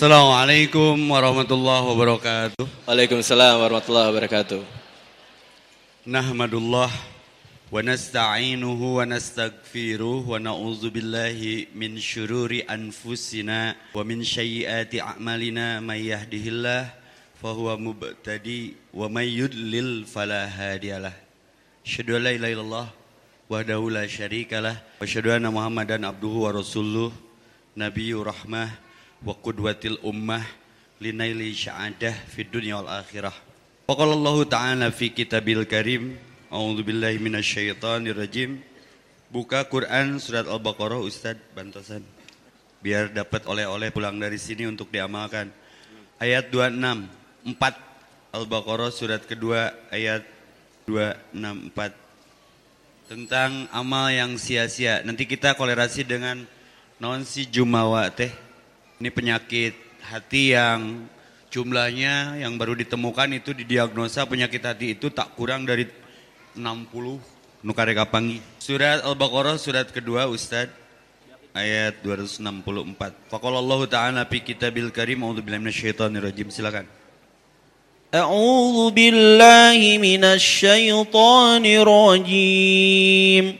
Assalamualaikum warahmatullahi wabarakatuh. Waalaikumsalam warahmatullahi wabarakatuh. Nahmadullah wa nasta'inuhu wa nastaghfiruh wa na'udzu billahi min syururi anfusina wa min sayyiati a'malina may yahdihillah fahuwa mubtadi wa may yudlil fala hadiyalah. Asyhadu an la ilaha illallah wahdahu la syarikalah wa asyhadu anna Muhammadan abduhu wa rasuluh nabiyyu rahmah wa qudwatil ummah linaili sya'adah fid dunya wal akhirah. Faqala Allah Ta'ala fi kitabil karim A'udzu billahi minasyaitonir rajim. Buka Quran surat Al-Baqarah Ustaz Bantosan. Biar dapat oleh-oleh pulang dari sini untuk diamalkan. Ayat 26 4 Al-Baqarah surat kedua ayat 264 tentang amal yang sia-sia. Nanti kita kolerasi dengan non si jumawa teh. Ini penyakit hati yang jumlahnya yang baru ditemukan itu didiagnosa penyakit hati itu tak kurang dari 60 nukare kapangi. Surat Al-Baqarah surat kedua Ustaz ayat 264. Faqala Ta'ala fi kitabil karim a'udzu billahi minasyaitonir rajim. Silakan. A'udzu billahi minasyaitonir rajim.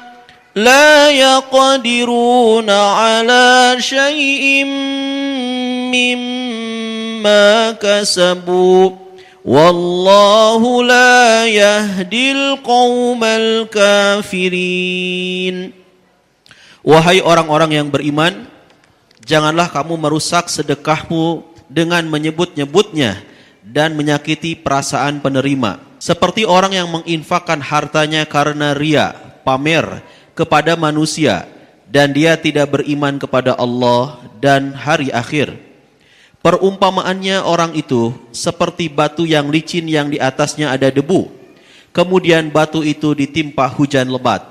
لا يقدرون على شيء مما كسبوا والله لا يهدي القوم الكافرين Wahai orang-orang yang beriman, janganlah kamu merusak sedekahmu dengan menyebut-nyebutnya dan menyakiti perasaan penerima. Seperti orang yang menginfakkan hartanya karena ria, pamer kepada manusia dan dia tidak beriman kepada Allah dan hari akhir. Perumpamaannya orang itu seperti batu yang licin yang di atasnya ada debu. Kemudian batu itu ditimpa hujan lebat.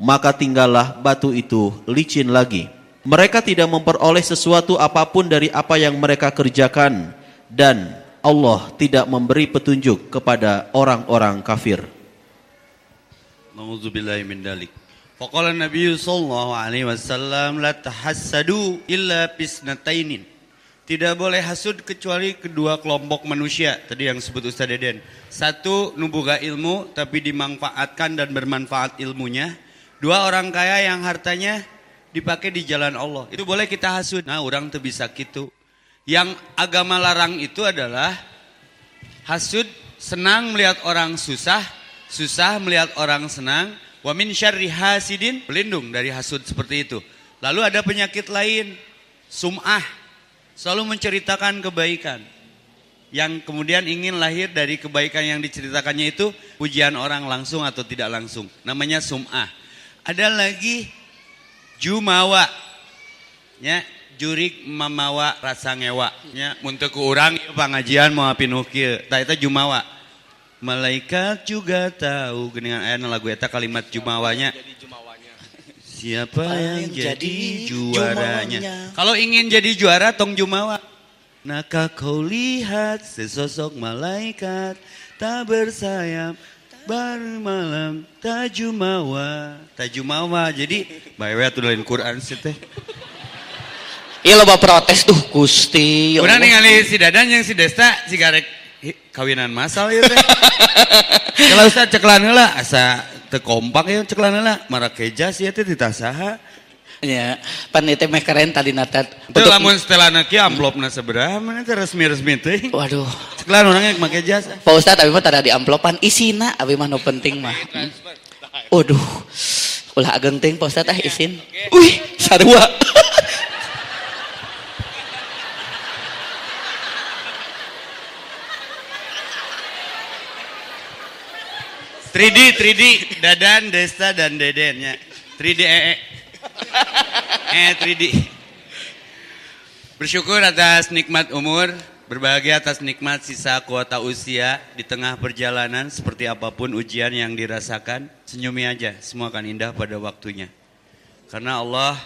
Maka tinggallah batu itu licin lagi. Mereka tidak memperoleh sesuatu apa pun dari apa yang mereka kerjakan. Dan Allah tidak memberi petunjuk kepada orang-orang kafir. Nauzubillahi min dalik. Faqala Nabi sallallahu alaihi wasallam la tahassadu illa bisnatainin. Tidak boleh hasud kecuali kedua kelompok manusia. Tadi yang sebut Ustaz Deden. Satu nubuga ilmu tapi dimanfaatkan dan bermanfaat ilmunya. Dua orang kaya yang hartanya dipakai di jalan Allah. Itu boleh kita hasud. Nah, orang tuh bisa gitu. Yang agama larang itu adalah hasud senang melihat orang susah, susah melihat orang senang, wa min syarri hasidin pelindung dari hasud seperti itu. Lalu ada penyakit lain, sum'ah, selalu menceritakan kebaikan. Yang kemudian ingin lahir dari kebaikan yang diceritakannya itu pujian orang langsung atau tidak langsung. Namanya sum'ah. Ada lagi jumawa. Ya, jurik mamawa rasa ngewa. Ya, untuk ke orang pengajian mau pinuh kieu. Tah eta jumawa. Malaikat juga tahu dengan ayat lagu eta kalimat jumawanya. Siapa yang jadi juaranya? Kalau ingin jadi juara tong jumawa. Naka kau lihat sesosok malaikat tak bersayap bermalam tajumawa tajumawa jadi bae tuh lain Quran sih teh Iya loba protes tuh Gusti. ya Udah ningali si Dadan yang si Desta si garek kawinan masal ya teh. Kalau Ustaz ceklan heula asa teu kompak ya ceklan heula marakeja sih teh ditasaha. Ya, pan itu keren tadi natat. Teu lamun setelana kieu amplopna sabaraha mana teh resmi-resmi teh. Waduh. Ceklan urang yang make jasa. Pak Ustadz, abi mah tadi di amplopan isina, abi mah no penting mah. Waduh. Ulah ageng ting Pak Ustaz ah isin. Wih, sarua. 3D, 3D, Dadan, Desta, dan Dedennya. 3D ee. Eh, 3D. Bersyukur atas nikmat umur, berbahagia atas nikmat sisa kuota usia di tengah perjalanan seperti apa pun ujian yang dirasakan, senyumi aja, semua akan indah pada waktunya. Karena Allah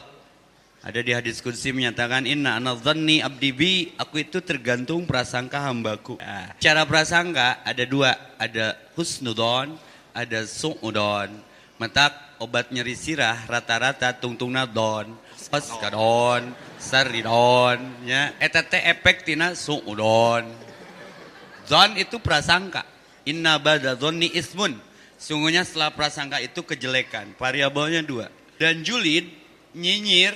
ada di hadis kunci menyatakan inna anadzanni abdi bi, aku itu tergantung prasangka hambaku. Nah, cara prasangka ada dua, ada husnudon, ada su'udon. Matak obat nyeri sirah rata-rata tungtungna don, paskadon, saridon, ya. Eta teh efek tina su'udon. Zon itu prasangka. Inna bada zonni ismun. Sungguhnya setelah prasangka itu kejelekan. Variabelnya dua. Dan julid, nyinyir,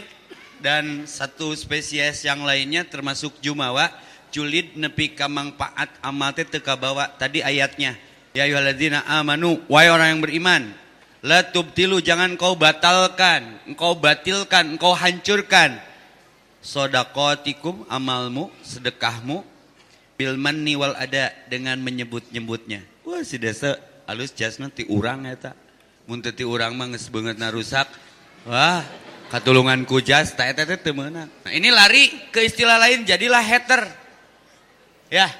dan satu spesies yang lainnya termasuk jumawa. Julid nepi kamang paat amal teh teka bawa. Tadi ayatnya. Ya ayyuhalladzina amanu, wahai orang yang beriman, la tubtilu jangan kau batalkan, engkau batilkan, engkau hancurkan sodakotikum amalmu, sedekahmu bil manni wal ada dengan menyebut-nyebutnya. Wah si desa alus jas nanti urang eta. Mun ti urang mah geus rusak. Wah, katulungan ku jas ta eta meunang. Nah, ini lari ke istilah lain jadilah hater. Ya,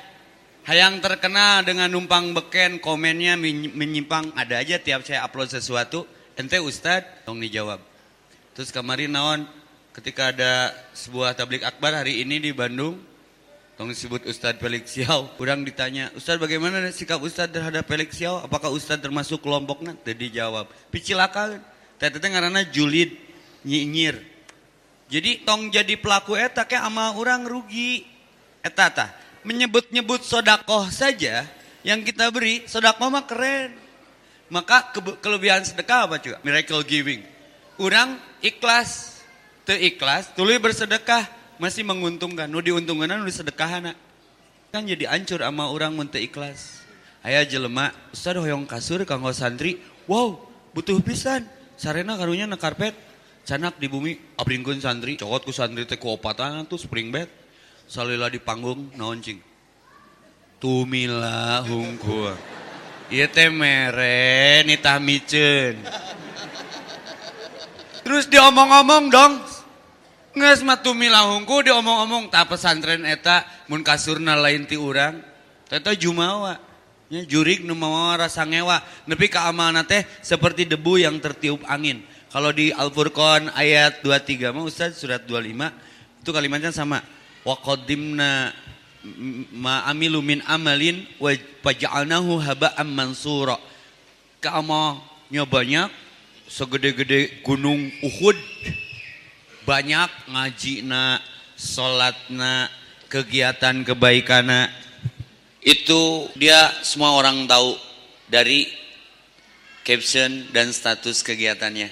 Hayang terkenal dengan numpang beken, komennya menyimpang, ada aja tiap saya upload sesuatu, ente Ustad, dong dijawab. Terus kemarin naon, ketika ada sebuah tablik akbar hari ini di Bandung, tong disebut Ustadz Felix Xiao, kurang ditanya, Ustadz bagaimana sikap Ustadz terhadap Felix Xiao? Apakah Ustadz termasuk kelompoknya? Tadi dijawab, picilaka, teteh karena julid, nyinyir. Jadi tong jadi pelaku eta kayak ama orang rugi. Eta tah menyebut-nyebut sodakoh saja yang kita beri, sodakoh mah keren. Maka ke kelebihan sedekah apa juga? Miracle giving. Orang ikhlas, ikhlas, tuluy bersedekah masih menguntungkan. Nu diuntungkan nu disedekahan. Kan jadi ancur sama orang muntah ikhlas. Ayah jelema, Ustaz hoyong kasur kanggo santri. Wow, butuh pisan. Sarena karunya na karpet. Canak di bumi, abringkeun santri. Cokot ku santri teh ku opatan tuh spring bed salila di panggung naon cing tumila hungkul ieu teh mere nitah miceun terus diomong-omong dong. Nges mah tumila hungkul diomong-omong. Tak pesantren eta mun kasurna lain ti urang. Jumawa. Nya jurig nu mawa rasa ngewa. Nepi ka teh seperti debu yang tertiup angin. Kalau di Al-Furqan ayat 23 mah Ustaz surat 25 itu kalimatnya sama wa qaddimna ma amilu min amalin wa paja'alnahu haba'an mansura. Keamalnya banyak segede-gede gunung Uhud. Banyak ngajina, salatna, kegiatan kebaikan itu dia semua orang tahu dari caption dan status kegiatannya.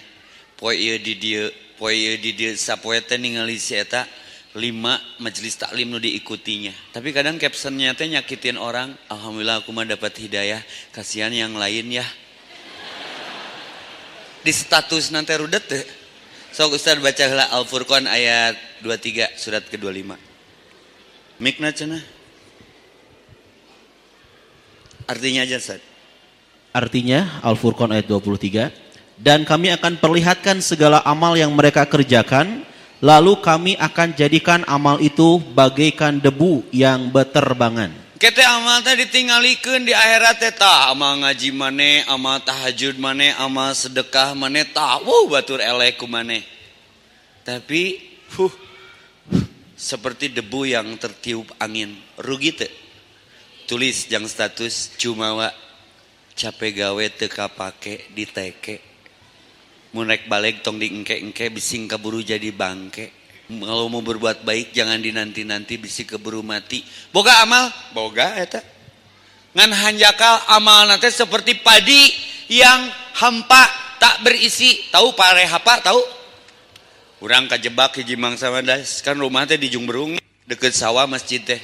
Poe ieu di dieu, poe ieu di dieu sapoe teh ningali si eta lima majelis taklim nu diikutinya. Tapi kadang captionnya teh nyakitin orang. Alhamdulillah aku mah dapat hidayah. Kasihan yang lain ya. Di status nanti rudet teh. Sok Ustaz baca lah Al-Furqan ayat 23 surat ke-25. Mikna cenah. Artinya aja Ustaz. Artinya Al-Furqan ayat 23 dan kami akan perlihatkan segala amal yang mereka kerjakan lalu kami akan jadikan amal itu bagaikan debu yang beterbangan. Kita amal tadi ditinggalikeun di akhirat teh amal ngaji mane, amal tahajud mane, amal sedekah mane tah wuh batur elek ku mane. Tapi huh, seperti debu yang tertiup angin. Rugi teh. Tulis yang status cuma wa capek gawe teka pake diteke Munek balik tong di engke-engke bising keburu jadi bangke. Kalau mau berbuat baik jangan dinanti-nanti bisi keburu mati. Boga amal, boga eta. Ngan hanjakal amal nanti seperti padi yang hampa tak berisi. Tahu pare hapa tahu? Urang kajebak hiji mangsa das kan rumah teh di Jungberung deket sawah masjid teh.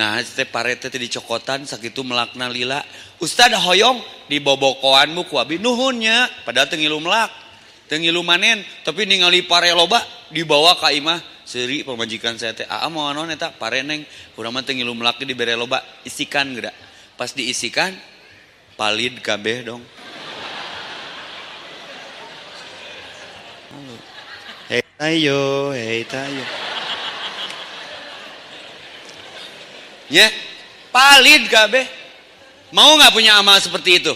Nah, teh pare teh di cokotan sakitu melakna lila. Ustad hoyong di bobokoanmu ku abi nuhunnya padahal teu ngilu melak tengilu manen tapi ningali pare loba dibawa ka imah seri pemajikan saya teh aa mau naon eta pare neng urang mah melaki di bere loba isikan geura pas diisikan palid kabeh dong Hei tayo, hei tayo. Ya, palid kabeh. Mau nggak punya amal seperti itu?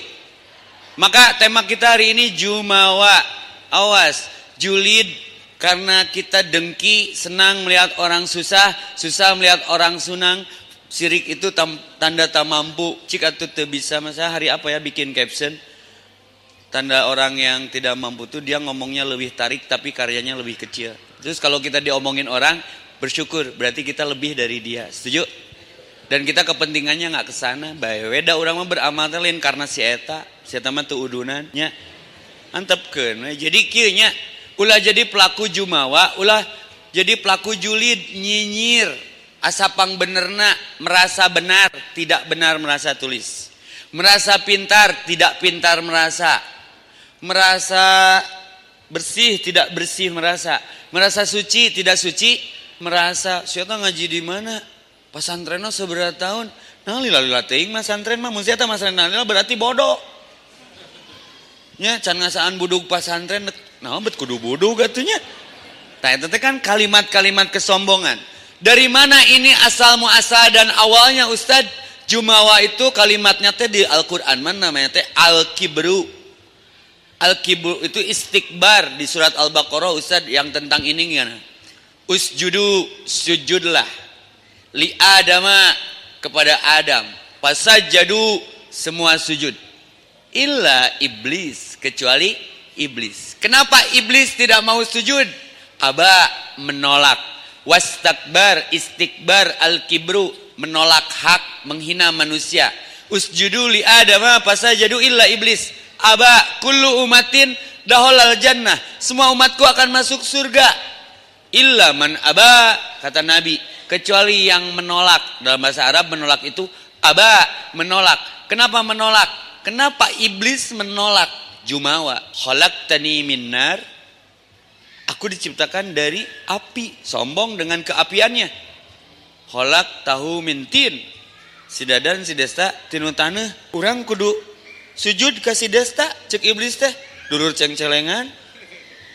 Maka tema kita hari ini Jumawa. Awas, julid karena kita dengki, senang melihat orang susah, susah melihat orang sunang. Sirik itu tam, tanda tak mampu. Jika itu bisa, masa hari apa ya bikin caption? Tanda orang yang tidak mampu itu dia ngomongnya lebih tarik tapi karyanya lebih kecil. Terus kalau kita diomongin orang, bersyukur berarti kita lebih dari dia. Setuju? Dan kita kepentingannya nggak ke sana. Bae weda orang mah beramal lain karena si eta, si mah teu udunan nya. Antepkeun. Jadi kieu ulah jadi pelaku jumawa, ulah jadi pelaku julid nyinyir asapang benerna merasa benar, tidak benar merasa tulis. Merasa pintar, tidak pintar merasa. Merasa bersih tidak bersih merasa. Merasa suci tidak suci merasa. Siapa ngaji di mana? Pesantren seberapa tahun. Nah lila teing mas santren mah. Mun siapa mas lila berarti bodoh nya can ngasaan buduk pesantren nah bet kudu buduk gatunya nah itu kan kalimat-kalimat kesombongan dari mana ini asal muasal dan awalnya Ustad Jumawa itu kalimatnya teh di Al-Qur'an mana namanya teh al-kibru Al-kibru itu istikbar di surat Al-Baqarah Ustaz yang tentang ini gimana? Usjudu sujudlah li adama kepada Adam. Pasajadu semua sujud. Illa iblis kecuali iblis. Kenapa iblis tidak mau sujud? Aba menolak. Wastakbar istikbar al-kibru menolak hak menghina manusia. Usjudu li adama pasajadu illa iblis Aba kullu umatin daholal jannah. Semua umatku akan masuk surga. Illa man aba kata Nabi kecuali yang menolak dalam bahasa Arab menolak itu aba menolak. Kenapa menolak? Kenapa iblis menolak jumawa? Khalaqtani min nar. Aku diciptakan dari api, sombong dengan keapiannya. Khalaq tahu mintin. Sidadan sidesta tinu tanah. Urang kudu sujud kasih desta cek iblis teh dulur ceng-celengan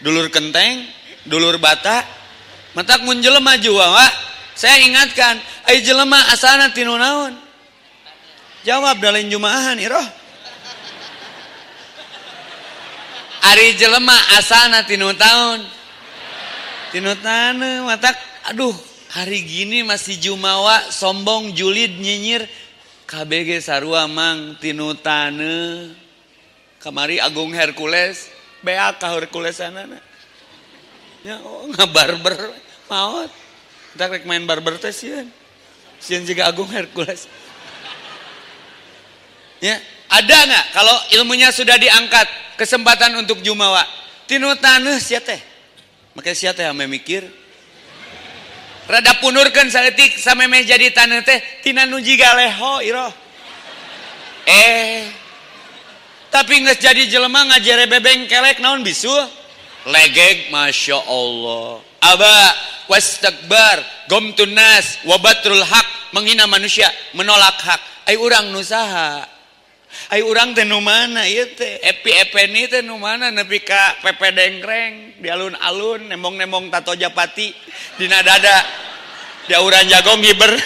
dulur kenteng dulur bata matak mun jelema juwa saya ingatkan ai jelema asana tinu jawab dalam jumaahan iroh ari jelema asana tinu taun. Tinu tanu matak aduh hari gini masih jumawa sombong julid nyinyir. KBG sarua mang tinu tane kamari Agung Hercules beak ka Hercules ya oh ngabarber maot. Kita rek main barber teh sieun. Sieun Agung Hercules. Ya ada nggak? Kalau ilmunya sudah diangkat kesempatan untuk jumawa. Tinu tane sia teh. Makanya sia teh ame mikir. Rada punurkan saletik sameme jadi tanah teh tina nuji galeho iro. Eh. Tapi nggak jadi jelema ngajare bebeng kelek naon bisu? Legeg masya Allah. Aba wastakbar gomtun nas wabatrul hak menghina manusia menolak hak. Ay urang nusaha ay urang teh nu mana ieu teh. Epi epeni teh nu mana nepi ka pepe dengkreng di alun-alun nembong-nembong tato japati dina dada. Di auran jagong giber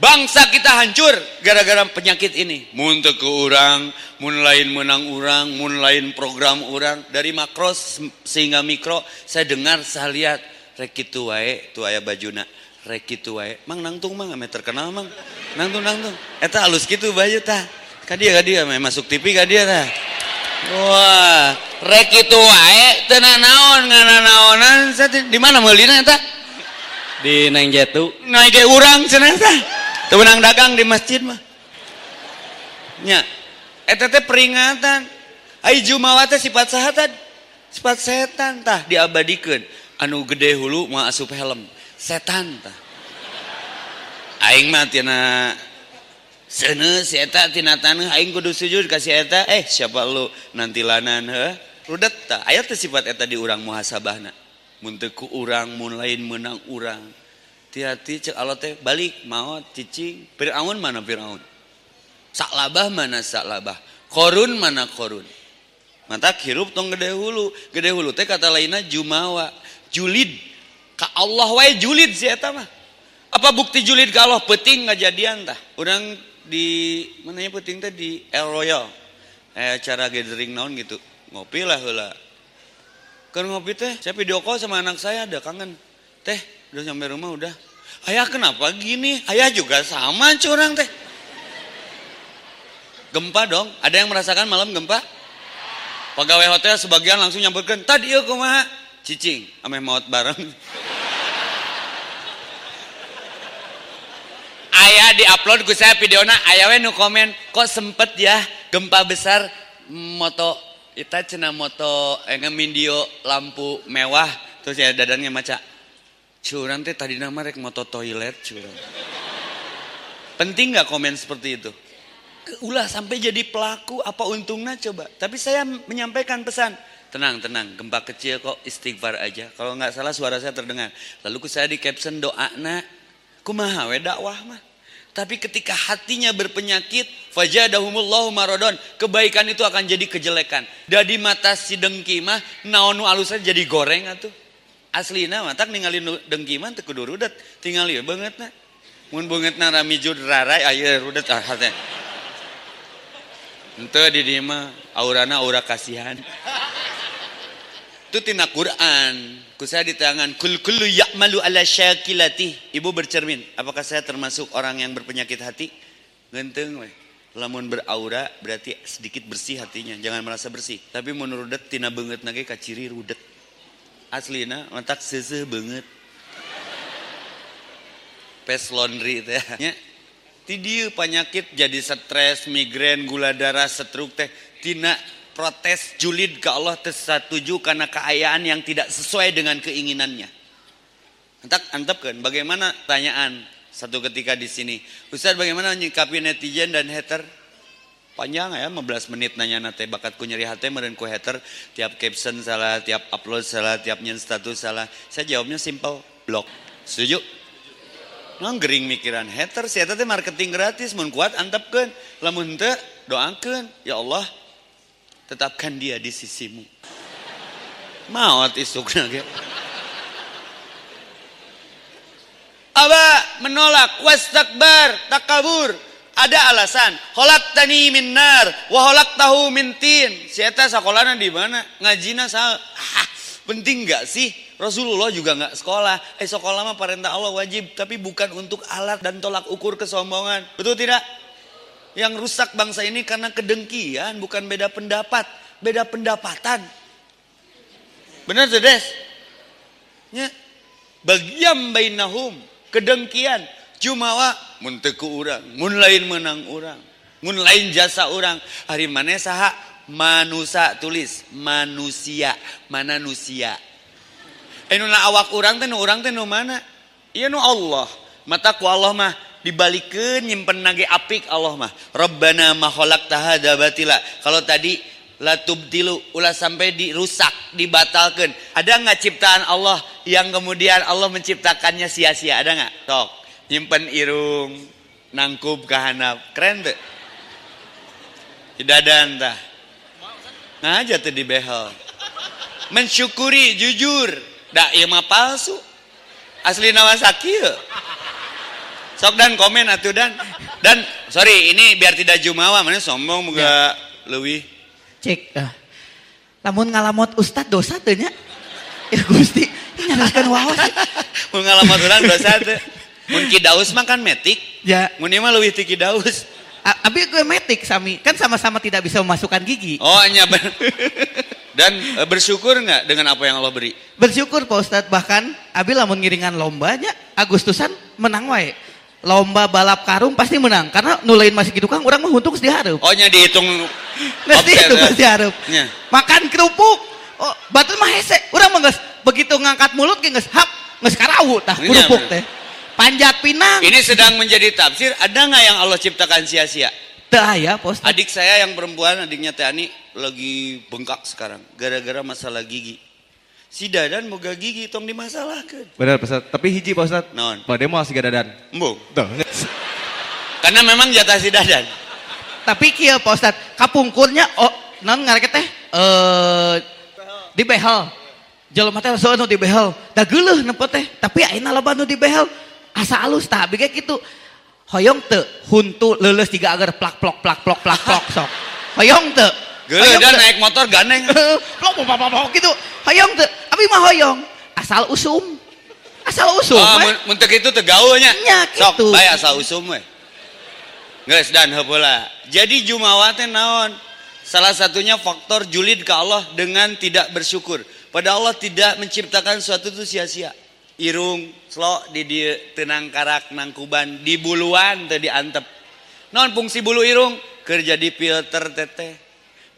bangsa kita hancur gara-gara penyakit ini. Mun ke orang mun lain menang orang mun lain program orang dari makro sehingga mikro saya dengar saya lihat rek kitu wae tu aya bajuna rek kitu wae mang nangtung mang ame terkenal mang nangtung nangtung eta halus kitu baju tah kadia kadia masuk TV kadia tah Wah, rek itu wae tenan naon ngana naonan di mana meulina eta? Di Neng Jatu. Naik ke urang cenah teh. Teu dagang di masjid mah. Nya, eta teh peringatan. Ai jumawa teh sifat sahatan. Sifat setan tah diabadikeun. Anu gede hulu mau asup helm. setan Aing mah tina seuneuh si eta tina taneuh aing kudu sujud kasih eta. Eh siapa lu nanti lanan rudet aya sifat eta di urang muhasabahna. Ku urang mun lain menang urang. Hati-hati cek Allah teh balik maot cicing. Firaun mana Firaun? Saklabah mana Saklabah? Korun mana korun? Mata hirup tong gede hulu. Gede hulu teh kata lainnya jumawa. Julid. Ka Allah wae julid si eta mah. Apa bukti julid ke Allah? Peting ngajadian tah orang di mana ya penting teh di El Royal. Eh acara gathering naon gitu. Ngopi lah heula. Kan ngopi teh saya video call sama anak saya ada kangen. Teh udah sampai rumah udah. Ayah kenapa gini? Ayah juga sama curang teh. Gempa dong. Ada yang merasakan malam gempa? Pegawai hotel sebagian langsung nyamperkan tadi ya kumaha cicing ame maut bareng. Ayah di upload ku saya videona ayah we nu komen kok sempet ya gempa besar? Moto kita cina moto eh, ngemindio lampu mewah. Terus ya dadannya maca curang teh tadi nama rek moto toilet curang. Penting nggak komen seperti itu? Ulah sampai jadi pelaku apa untungnya coba? Tapi saya menyampaikan pesan tenang tenang gempa kecil kok istighfar aja kalau nggak salah suara saya terdengar lalu saya di caption doa nak kumaha we dakwah mah tapi ketika hatinya berpenyakit, fajadahumullahu marodon. Kebaikan itu akan jadi kejelekan. Dari mata si dengki mah, naonu alusnya jadi goreng atuh. Aslina mah tak ninggalin dengki mah teu kudu rudet, ieu beungeutna. Mun beungeutna ramijud rarai aya rudet ah hate. Henteu di dieu mah aurana aura kasihan. Itu tina Quran. Ku saya di tangan kul kullu ya'malu ala syakilati. Ibu bercermin, apakah saya termasuk orang yang berpenyakit hati? Genteng weh. Lamun beraura berarti sedikit bersih hatinya, jangan merasa bersih. Tapi menurut tina banget nage kaciri rudet. Aslina mantak seuseuh banget. Pes laundry teh dieu penyakit jadi stres, migrain, gula darah, stroke teh tina protes julid ke Allah tersetuju karena keayaan yang tidak sesuai dengan keinginannya. Antap kan? Bagaimana tanyaan satu ketika di sini? Ustaz bagaimana menyikapi netizen dan hater? Panjang ya, 15 menit nanya nate bakatku nyeri hati meren ku hater tiap caption salah, tiap upload salah, tiap nyen status salah. Saya jawabnya simple, blok. Setuju? Nang gering mikiran hater, saya teh marketing gratis, mun kuat antapkan, lamun teu doakan, ya Allah tetapkan dia di sisimu. Maut isukna ge. Aba menolak. Wastakbar takabur. Ada alasan. Holak tani minar waholak tahu mintin. Si eta sekolahnya di mana? Ngajina sah ah, penting nggak sih? Rasulullah juga nggak sekolah. Eh sekolah mah perintah Allah wajib tapi bukan untuk alat dan tolak ukur kesombongan. Betul tidak yang rusak bangsa ini karena kedengkian, bukan beda pendapat, beda pendapatan. Benar Des? Ya. Bagiam bainahum, kedengkian, jumawa mun teku urang, mun lain menang urang, mun lain jasa urang. Hari mana saha manusia tulis manusia, mana nusia. Eh awak urang teh nu urang teh nu mana? Iya nu Allah. Mata ku Allah mah dibalikin nyimpen nage apik Allah mah. Rabbana ma khalaqta batila. Kalau tadi la tubdilu ulah sampai dirusak dibatalkan. Ada nggak ciptaan Allah yang kemudian Allah menciptakannya sia-sia? Ada nggak? Tok. Nyimpen irung nangkub kahanap keren tuh ada entah. Ngaja tuh di behel. Mensyukuri jujur. Dak iya mah palsu. Asli nama sakil sok dan komen atuh dan. Dan sorry ini biar tidak jumawa mana sombong moga ya. cek uh, lamun ngalamot ustad dosa tuh nya? Ya gusti nyaraskan wawas. Mun ngalamot urang dosa tuh mun kidaus mah kan metik. Ya. Mun mah leuwih ti kidaus. Abi gue metik sami. Kan sama-sama tidak bisa memasukkan gigi. Oh iya Dan e, bersyukur nggak dengan apa yang Allah beri? Bersyukur Pak Ustadz bahkan Abi lamun ngiringan lombanya Agustusan menang wae lomba balap karung pasti menang. Karena nulain masih gitu kan orang mah untung diharap oh nya dihitung nanti itu pasti harap. Makan kerupuk. Oh batu mah hese. Orang mah begitu ngangkat mulut ge geus hap geus karau tah kerupuk teh. Panjat pinang. Ini sedang menjadi tafsir, ada nggak yang Allah ciptakan sia-sia? Aya, Pak Ustaz. Adik saya yang perempuan, adiknya Teh Ani lagi bengkak sekarang. Gara-gara masalah gigi. Si Dadan boga gigi tong dimasalahkan. Benar Pak Ustaz. Tapi hiji Pak Ustaz. Naon? Pak Demo siga dadan. Embung. Tuh. Karena memang jatah si Dadan. Tapi kieu Pak Ustaz, kapungkurnya oh non ngareke teh eh di behel. Jelema teh soal nu di behel. Da geuleuh nempo teh, tapi ayeuna loba nu di behel. Asa alus tah bege kitu. Hoyong teu huntu leuleus tiga agar plak plok plak plok plak plok sok. Hoyong teu. Hoyong dan naik motor plok plok plok plok gitu. Hoyong teu. Abi mah hoyong. Asal usum. Asal usum. Oh, mun teu kitu teu gaulnya. Nya, Sok kitu. bae asal usum we. Geus dan heula. Jadi jumawa teh naon? Salah satunya faktor julid ke Allah dengan tidak bersyukur. Pada Allah tidak menciptakan suatu itu sia-sia. Irung, slok di dieu tenang karak nangkuban di buluan teu diantep. Non fungsi bulu irung keur jadi filter teteh.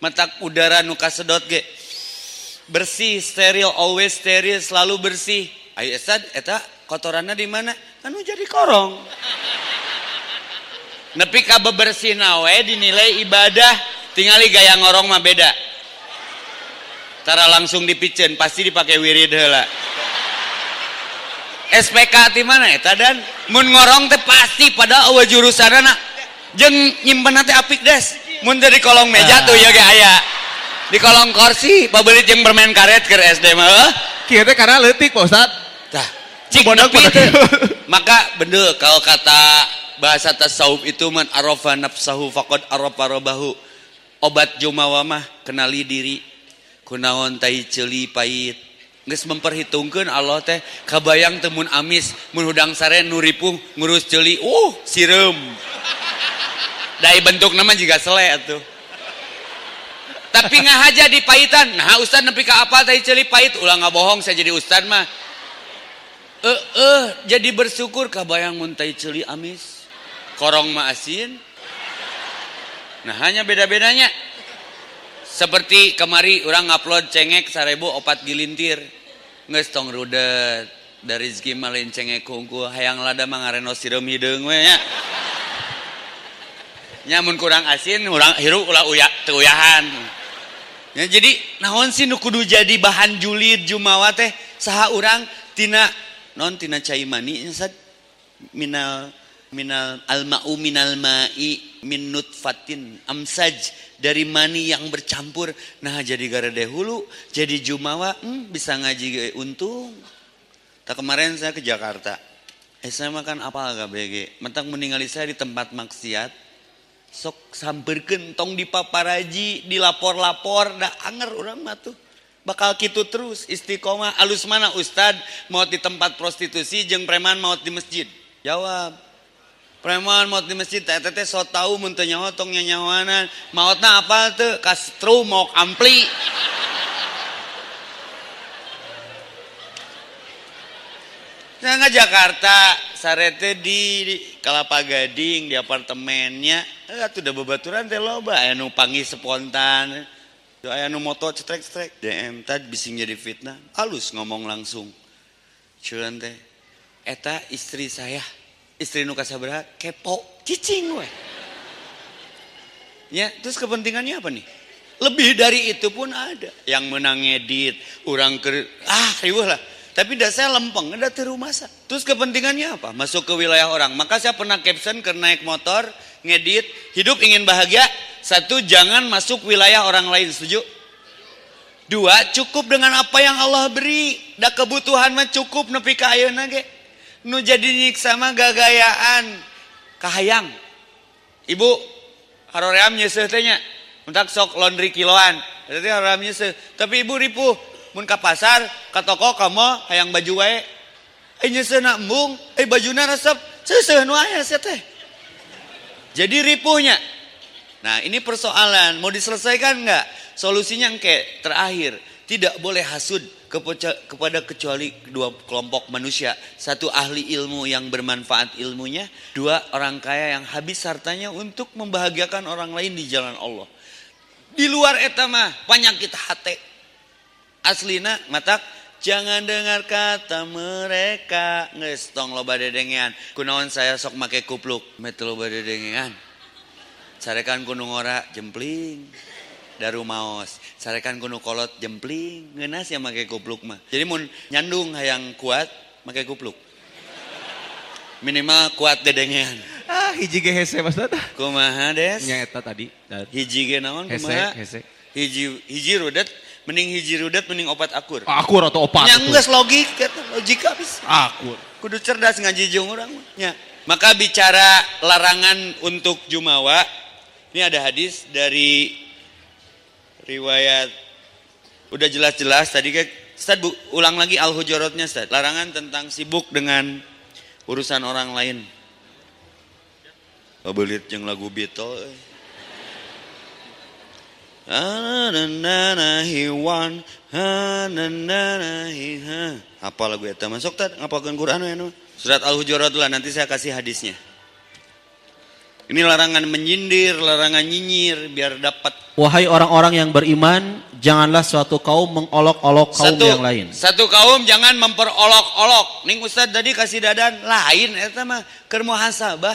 Matak udara nu kasedot ge bersih, steril, always steril, selalu bersih. Ayo Estad, eta kotorannya di mana? Kan jadi korong. Nepi ka bebersih nawe dinilai ibadah, tingali gaya ngorong mah beda. Tara langsung dipicen, pasti dipakai wirid heula. SPK di mana eta dan mun ngorong teh pasti pada eueuh jurusanana jeung nyimpen teh apik des. Mun di kolong meja tuh ya ge aya. Di kolong kursi pabelit jeung bermain karet ke SD mah. heuh. Kieu teh karena leutik Pak Ustaz. Tah, cik nepi. Maka bener kalau kata bahasa tasawuf itu man arafa nafsahu faqad arafa rabbahu. Obat jumawa mah kenali diri. Kunaon tai ceuli pait. Geus memperhitungkeun Allah teh kabayang teu mun amis mun hudang sare nu ngurus ceuli. Uh, sireum. Dai bentuk nama juga sele atuh. Tapi ngahaja di paitan. Nah, ustad nepi ka apa tadi ceuli pait ulah bohong saya jadi ustad mah. Eh, eh, jadi bersyukur kabayang mun tai ceuli amis. Korong mah asin. Nah, hanya beda-bedanya. Seperti kemari orang ngupload cengek sarebu opat gilintir. Nges tong rudet. Dari rezeki malin cengek kungku. Hayang lada mangareno sireum hideung we nya. Nyamun kurang asin, urang hirup ulah uya, teu uyahan. Ya, jadi naon sih nu kudu jadi bahan julid jumawa teh? Saha urang tina non tina cai mani sad minal minal alma'u minal ma'i min nutfatin amsaj. Dari mani yang bercampur nah jadi garede hulu jadi jumawa hmm, bisa ngaji untung. Tak kemarin saya ke Jakarta. Eh saya makan apa agak BG mentang meninggali saya di tempat maksiat sok samper tong di paparaji dilapor-lapor da anger urang mah tuh. Bakal gitu terus istiqomah. Alus mana ustad? Mau di tempat prostitusi jeng preman mau di masjid. Jawab. Preman mau di masjid teh teh so tahu muntah nyawa tong nyanyawanan mautna apa tuh kastru mau ampli. Nggak Jakarta, sarete di, Kelapa Gading di apartemennya, eh tuh udah bebaturan teh loba, aya nu panggil spontan, aya nu moto cetrek-cetrek, DM tadi bising jadi fitnah, halus ngomong langsung, cuman teh, eta istri saya, istri nu kasabraha kepo, cicing we. Ya, terus kepentingannya apa nih? Lebih dari itu pun ada. Yang menang ngedit, orang ke ah riuh lah. Tapi dah saya lempeng, ada saya. Terus kepentingannya apa? Masuk ke wilayah orang. Maka saya pernah caption ke naik motor, ngedit, hidup ingin bahagia. Satu, jangan masuk wilayah orang lain. Setuju? Dua, cukup dengan apa yang Allah beri. Da kebutuhan mah cukup nepi ka ayeuna ge. Nu jadi nyiksa mah gagayaan. Kahayang. Ibu, haroream nyeseuh teh nya. Sok laundry kiloan. Berarti haroream nyeseuh. Tapi ibu ripuh. Mun ka pasar, ka toko kamu hayang baju wae. Eh nyeseuh na embung, eh bajuna resep. Seuseuh nu aya sia teh. Jadi ripuhnya. Nah ini persoalan, mau diselesaikan nggak? Solusinya engke terakhir, tidak boleh hasud kepada kecuali dua kelompok manusia. Satu ahli ilmu yang bermanfaat ilmunya, dua orang kaya yang habis hartanya untuk membahagiakan orang lain di jalan Allah. Di luar eta mah penyakit hati. Aslina matak Jangan dengar kata mereka. Nges tong loba dedengean. Kunaon saya sok make kupluk. Metu loba dedengean. Sarekan kuno ngora jempling. Daru maos. Sarekan kuno kolot jempling. Ngenas ya make kupluk mah. Jadi mun nyandung hayang kuat make kupluk. Minimal kuat dedengean. Ah, hiji ge hese Pak Ustad. Kumaha des? Nya eta tadi. Hiji ge naon Hese, kumaha? hese. Hiji hiji rudet mending hiji rudet mending opat akur. Akur atau opat Nya logik eta logika bisa. Akur. Kudu cerdas ngaji jeung urang. Nya. Maka bicara larangan untuk jumawa ini ada hadis dari riwayat udah jelas-jelas tadi kan Ustaz bu, ulang lagi al-hujuratnya Ustaz. Larangan tentang sibuk dengan urusan orang lain. Babelit jeung lagu Beatles. Hiha. Apa lagu eta masuk tad ngapalkeun Quran nu. Surat Al-Hujurat lah nanti saya kasih hadisnya. Ini larangan menyindir, larangan nyinyir biar dapat Wahai orang-orang yang beriman, janganlah suatu kaum mengolok-olok kaum satu, yang lain. Satu kaum jangan memperolok-olok. Ning Ustaz tadi kasih dadan lain eta mah keur muhasabah.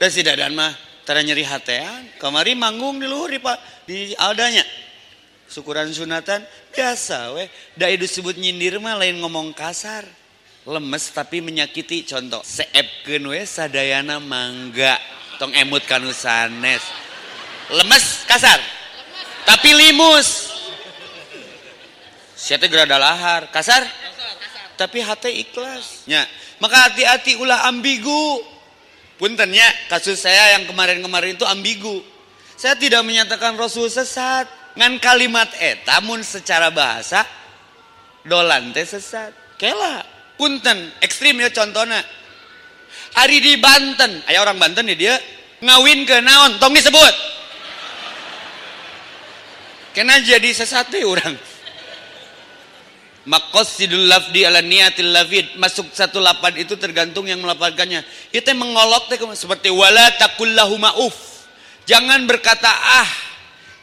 Dan si dadan mah tara nyeri hatean. Kamari manggung di luhur di Pak di aldanya. Syukuran sunatan biasa we. Da disebut nyindir mah lain ngomong kasar. Lemes tapi menyakiti contoh. Seepkeun we sadayana mangga. Tong emut kanu sanes. Lemes kasar. Tapi limus. Siapa gerada lahar, kasar? Tapi hati ikhlas. Ya, maka hati-hati ulah ambigu. Punten ya, kasus saya yang kemarin-kemarin itu ambigu. Saya tidak menyatakan Rasul sesat. Ngan kalimat eta mun secara bahasa dolan teh sesat. Kela. Punten, ekstrim ya contohnya. Hari di Banten, aya orang Banten ya dia ngawin ke naon, tong disebut. Kena jadi sesat deh orang. Maqasidul lafdi ala niatil lafid. Masuk satu lapan itu tergantung yang melafalkannya. Kita mengolok teh seperti wala takullahu ma'uf. Jangan berkata ah.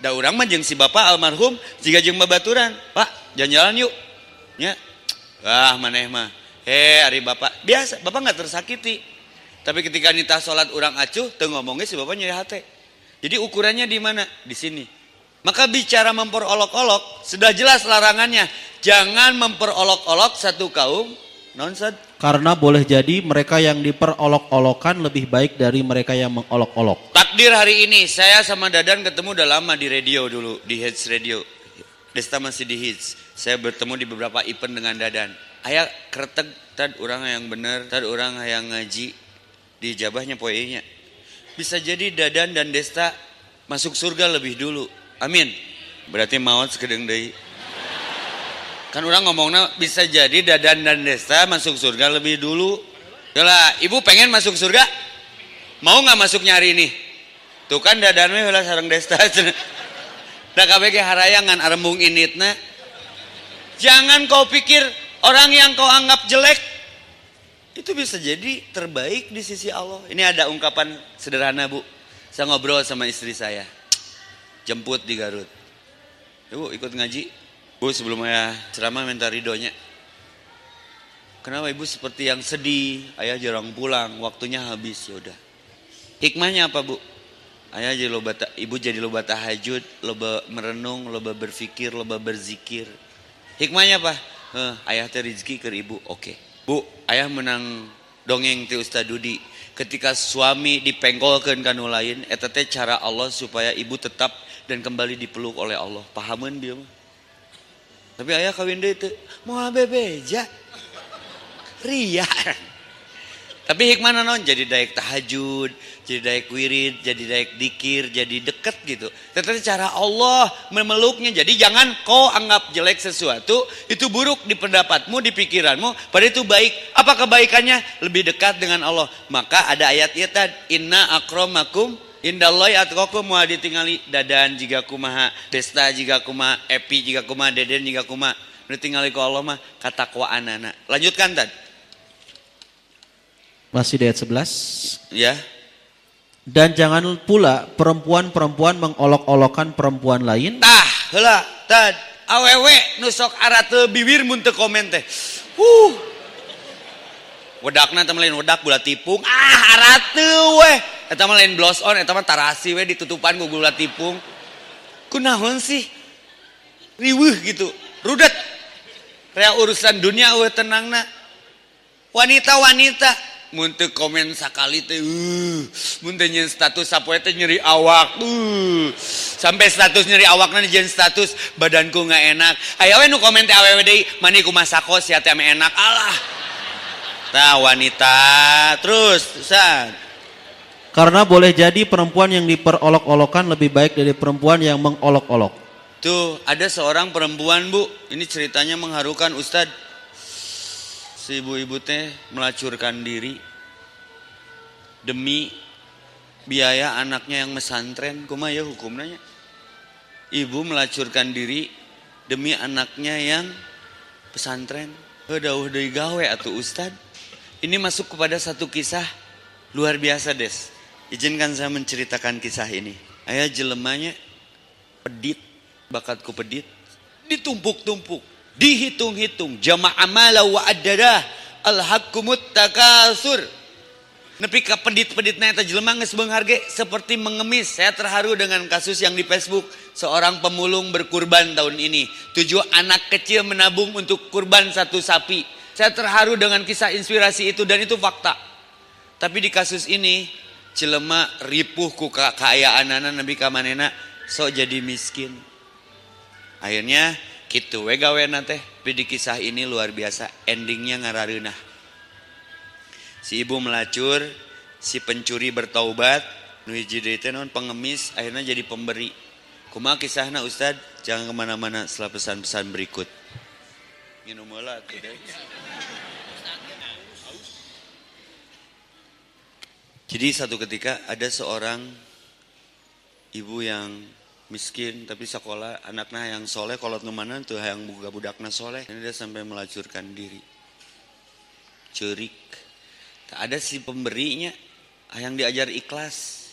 Da orang mah si bapak almarhum jika jeung babaturan. Pak, jalan-jalan yuk. Ya. Wah, maneh mah. He, ari bapak. Biasa, bapak nggak tersakiti. Tapi ketika nitah sholat orang acuh, tuh ngomongnya si bapak nyeri hati. Jadi ukurannya di mana? Di sini. Maka bicara memperolok-olok, sudah jelas larangannya. Jangan memperolok-olok satu kaum. Nonsad. Karena boleh jadi mereka yang diperolok-olokan lebih baik dari mereka yang mengolok-olok. Takdir hari ini, saya sama Dadan ketemu udah lama di radio dulu, di Hits Radio. Desta masih di Hits. Saya bertemu di beberapa event dengan Dadan. Ayah kretek, tad orang yang benar, tad orang yang ngaji. Di jabahnya poinya. Bisa jadi Dadan dan Desta masuk surga lebih dulu. Amin. Berarti maut sekedeng deui. Kan orang ngomongnya bisa jadi Dadan dan Desta masuk surga lebih dulu. Yalah, ibu pengen masuk surga? Mau nggak masuknya hari ini? Tuh kan Dadan we heula sareng Desta. Da kabeh ge harayangan arembung initna. Jangan kau pikir orang yang kau anggap jelek itu bisa jadi terbaik di sisi Allah. Ini ada ungkapan sederhana, Bu. Saya ngobrol sama istri saya. Jemput di Garut. Ibu ikut ngaji. Bu sebelum ayah ceramah minta ridhonya. Kenapa ibu seperti yang sedih? Ayah jarang pulang, waktunya habis ya udah. Hikmahnya apa bu? Ayah jadi loba ibu jadi loba tahajud, loba merenung, loba berfikir, loba berzikir. Hikmahnya apa? Eh, ayah teh rezeki ke ibu, oke. Bu, ayah menang dongeng ti Ustaz Dudi. Ketika suami dipengkolkeun kanu lain, eta teh cara Allah supaya ibu tetap dan kembali dipeluk oleh Allah. Pahameun dia mah. Tapi ayah kawin deui teu moal bebeja. Ria. Tapi hikmah non jadi daek tahajud, jadi daek wirid, jadi daek dikir, jadi deket gitu. Tetapi cara Allah memeluknya. Jadi jangan kau anggap jelek sesuatu itu buruk di pendapatmu, di pikiranmu. Pada itu baik. Apa kebaikannya? Lebih dekat dengan Allah. Maka ada ayat itu inna akromakum Indallahi atqakum wa ditingali dadan jika kumaha, desta jika kumaha, epi jika kumaha, deden jika kumaha. Nu tingali ku Allah mah katakwaanana. Lanjutkan tad. Masih di ayat 11. Ya. Dan jangan pula perempuan-perempuan mengolok-olokkan perempuan lain Tah, heula, tad. awewe nusok arate bibir mun teu komen teh huh wedakna eta lain wedak gula tipung. Ah haratu weh. Eta mah lain blouse on eta mah tarasi weh ditutupan ku gula tipung. Kunaon sih? Riweuh gitu. Rudet. Rea urusan dunia eueuh tenangna. Wanita-wanita. Mun teu komen sakali teh uh, mun teu nyeun status sapoe teh nyeri awak. Uh. sampai status nyeri awakna nyeun status badanku nggak enak. Aya we nu komen teh awewe deui mani kumaha sakos ya teh enak. Alah. Tah wanita terus san Karena boleh jadi perempuan yang diperolok-olokan lebih baik dari perempuan yang mengolok-olok. Tuh, ada seorang perempuan, Bu. Ini ceritanya mengharukan Ustadz. Si ibu-ibu teh melacurkan diri demi biaya anaknya yang mesantren. Kumaha ya hukumnya? Ibu melacurkan diri demi anaknya yang pesantren. Heueuh deui gawe atuh Ustadz. Ini masuk kepada satu kisah luar biasa, Des. Izinkan saya menceritakan kisah ini. Ayah jelemanya pedit, bakatku pedit, ditumpuk-tumpuk, dihitung-hitung, jama'a mala wa addada, alhaqkumut takasur. Nepi ka pedit-peditna eta jelema geus beungharge seperti mengemis. Saya terharu dengan kasus yang di Facebook. Seorang pemulung berkurban tahun ini. Tujuh anak kecil menabung untuk kurban satu sapi. Saya terharu dengan kisah inspirasi itu dan itu fakta. Tapi di kasus ini jelema ripuh ku kekayaanana nabi kamanena sok jadi miskin. Akhirnya gitu we gawena teh. Tapi di kisah ini luar biasa endingnya ngarareunah. Si ibu melacur, si pencuri bertaubat, nu non pengemis, akhirnya jadi pemberi. Kumaha kisahna Ustad? Jangan ke mana-mana setelah pesan-pesan berikut. Minum tuh deh. Jadi satu ketika ada seorang ibu yang miskin tapi sekolah anaknya yang soleh kolot ke mana tuh yang buka budakna soleh. Ini dia sampai melacurkan diri. Cerik. Tak ada si pemberinya yang diajar ikhlas.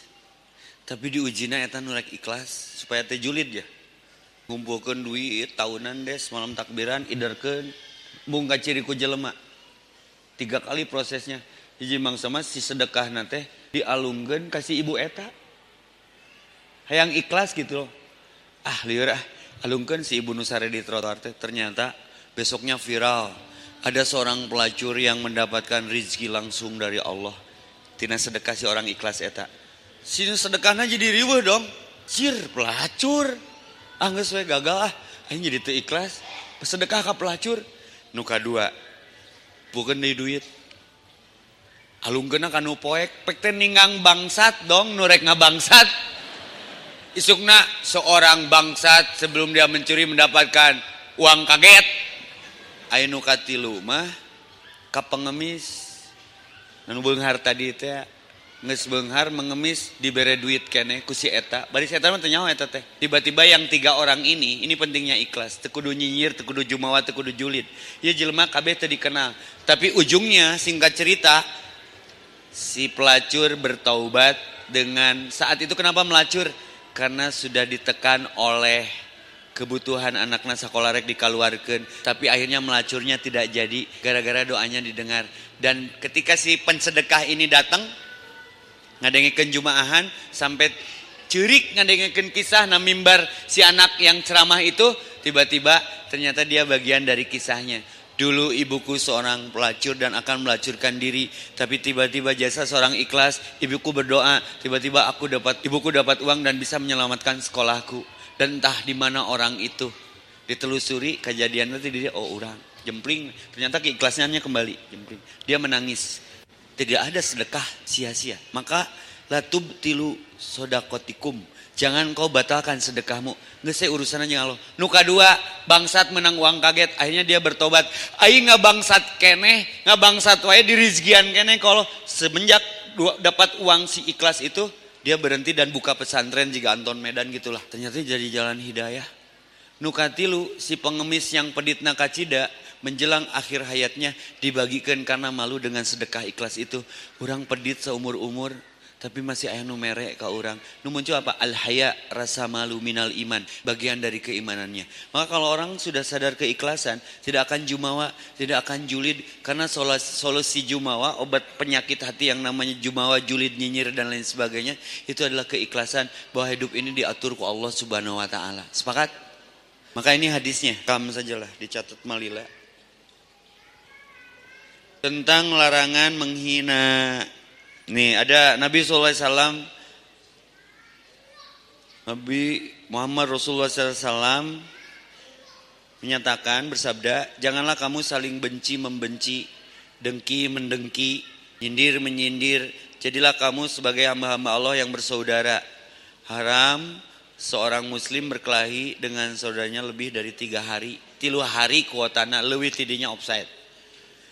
Tapi diujina eta nulek ikhlas supaya teh julid ya ngumpulkan duit tahunan des malam takbiran idarkan. Ciri ku jelema. Tiga kali prosesnya. Hiji sama si sedekah nate dialungkan kasih ibu eta. Hayang ikhlas gitu loh. Ah liur ah. Alungkan si ibu nusare di trotoar teh. Ternyata besoknya viral. Ada seorang pelacur yang mendapatkan rizki langsung dari Allah. Tina sedekah si orang ikhlas eta. Si sedekahnya jadi riweh dong. Cir pelacur Ah, Anggus we gagal ah. Aing jadi teu ikhlas. Sedekah ka pelacur. Nu kadua. Bukan deui duit. Alungkeuna ka nu poek, pek teh ninggang bangsat dong nu rek ngabangsat. Isukna seorang bangsat sebelum dia mencuri mendapatkan uang kaget. Ainu katilu mah kapengemis. Nu beung harta teh geus beunghar mengemis dibere duit kene ku si eta. Bari si eta mah nyaho eta teh. Tiba-tiba yang tiga orang ini ini pentingnya ikhlas. Teu kudu nyinyir teu kudu jumawa teu kudu julid. Ieu jelema kabeh teu dikenal. Tapi ujungnya singkat cerita si pelacur bertaubat dengan saat itu kenapa melacur? Karena sudah ditekan oleh kebutuhan anaknya sekolah rek dikeluarkan tapi akhirnya melacurnya tidak jadi gara-gara doanya didengar. Dan ketika si pensedekah ini datang ngadengekeun jumaahan sampai cerik ngadengekeun kisah na mimbar si anak yang ceramah itu tiba-tiba ternyata dia bagian dari kisahnya Dulu ibuku seorang pelacur dan akan melacurkan diri, tapi tiba-tiba jasa seorang ikhlas, ibuku berdoa, tiba-tiba aku dapat ibuku dapat uang dan bisa menyelamatkan sekolahku. Dan entah di mana orang itu. Ditelusuri kejadiannya dia oh orang jempling, ternyata keikhlasnya kembali jempling. Dia menangis. Tidak ada sedekah sia-sia. Maka latub tilu sodakotikum Jangan kau batalkan sedekahmu. Nggak saya urusan aja Allah. Nuka dua, bangsat menang uang kaget. Akhirnya dia bertobat. Aing nggak bangsat kene, nggak bangsat wae di kene. Kalau semenjak dapat uang si ikhlas itu, dia berhenti dan buka pesantren jika Anton Medan gitulah. Ternyata jadi jalan hidayah. Nuka tilu, si pengemis yang pedit nakacida, menjelang akhir hayatnya dibagikan karena malu dengan sedekah ikhlas itu. Orang pedit seumur-umur, Tapi masih ayah nu merek ka orang. Nu muncul apa? Al haya rasa malu minal iman. Bagian dari keimanannya. Maka kalau orang sudah sadar keikhlasan. Tidak akan jumawa. Tidak akan julid. Karena solusi jumawa. Obat penyakit hati yang namanya jumawa, julid, nyinyir dan lain sebagainya. Itu adalah keikhlasan. Bahwa hidup ini diatur ku Allah subhanahu wa ta'ala. Sepakat? Maka ini hadisnya. Kamu sajalah. Dicatat malila. Tentang larangan menghina. Nih ada Nabi SAW Nabi Muhammad Rasulullah SAW menyatakan bersabda janganlah kamu saling benci membenci dengki mendengki nyindir menyindir. Jadilah kamu sebagai hamba-hamba Allah yang bersaudara. Haram seorang muslim berkelahi dengan saudaranya lebih dari tiga hari. Tilu hari kuotana lebih tidinya offside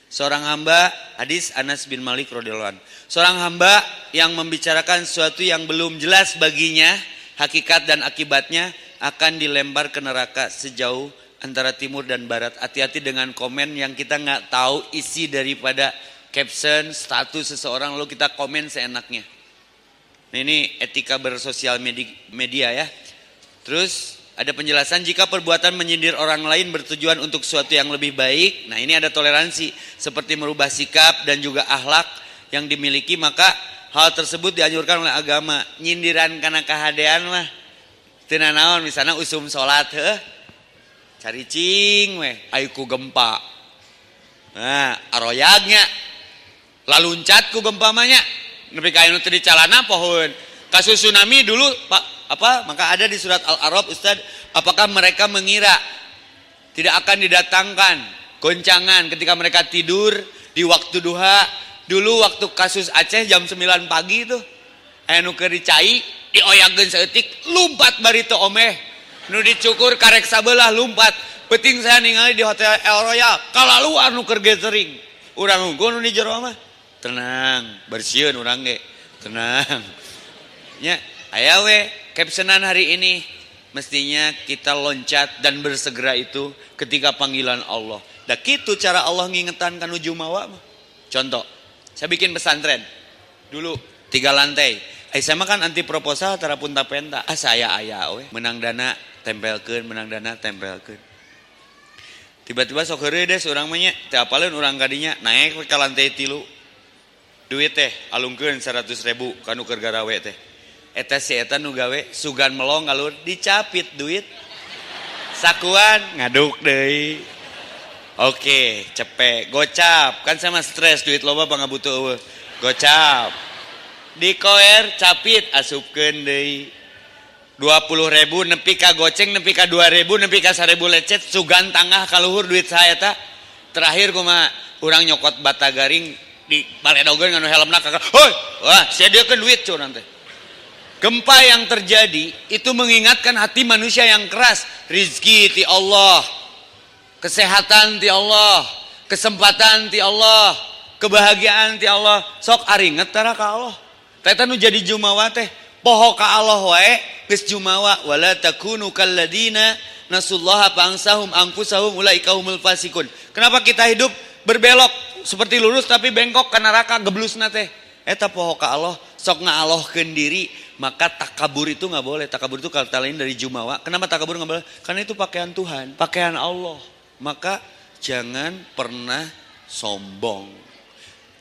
Seorang hamba, hadis Anas bin Malik radhiyallahu Seorang hamba yang membicarakan sesuatu yang belum jelas baginya, hakikat dan akibatnya akan dilempar ke neraka sejauh antara timur dan barat. Hati-hati dengan komen yang kita nggak tahu isi daripada caption, status seseorang lalu kita komen seenaknya. Nah, ini etika bersosial media ya. Terus ada penjelasan jika perbuatan menyindir orang lain bertujuan untuk sesuatu yang lebih baik. Nah ini ada toleransi seperti merubah sikap dan juga akhlak yang dimiliki maka hal tersebut dianjurkan oleh agama. Nyindiran karena kehadean mah. Tina naon misalnya usum sholat heh. Cari cing weh. Aiku gempa. Nah aroyagnya. Laluncat ku gempa mahnya. Nepi kainu tadi calana pohon. Kasus tsunami dulu Pak apa? Maka ada di surat Al-Arab Ustaz apakah mereka mengira tidak akan didatangkan goncangan ketika mereka tidur di waktu duha? Dulu waktu kasus Aceh jam 9 pagi itu anu keur dicai dioyageun saeutik lumpat bari teu omeh. Nu dicukur karek sabelah lumpat. Penting saya ningali di hotel El Royal kalalu anu keur gathering. Urang unggul nu di jero tenang bersieun urang ge tenang. Nya aya we captionan hari ini mestinya kita loncat dan bersegera itu ketika panggilan Allah. Dah gitu cara Allah ngingetan kan jumawa Contoh, saya bikin pesantren. Dulu tiga lantai. Eh saya kan anti proposal tara punta penta. Ah saya ayah we menang dana tempelkeun, menang dana tempelkeun. Tiba-tiba sok deh seorang mah nya, teu apaleun kadinya naik ke lantai tilu. Duit teh alungkeun 100 ribu kanu keur garawe teh eta si eta nu gawe sugan melong alur dicapit duit. Sakuan ngaduk deh oke cepet gocap. Kan sama stres duit loba bangga butuh gocap. Di koer capit asupkeun deui. Puluh ribu nepi ka goceng nepi ka dua ribu nepi ka seribu lecet sugan tangah kaluhur duit saya tak terakhir kuma orang nyokot bata garing di baledogeun nganu helmna kakak hoi! Wah saya dia duit cuy nanti Gempa yang terjadi itu mengingatkan hati manusia yang keras. Rizki ti Allah. Kesehatan ti Allah. Kesempatan ti Allah. Kebahagiaan ti Allah. Sok aringet tara ka Allah. Teta nu jadi jumawa teh. Poho ka Allah wae. Geus jumawa. Wala takunu kalladina nasullaha pangsahum angfusahum ulaika humul fasikun. Kenapa kita hidup berbelok seperti lurus tapi bengkok ke neraka geblusna teh. Eta poho ka Allah sok ngaalohkeun diri maka takabur itu nggak boleh. Takabur itu kata lain dari jumawa. Kenapa takabur nggak boleh? Karena itu pakaian Tuhan, pakaian Allah. Maka jangan pernah sombong.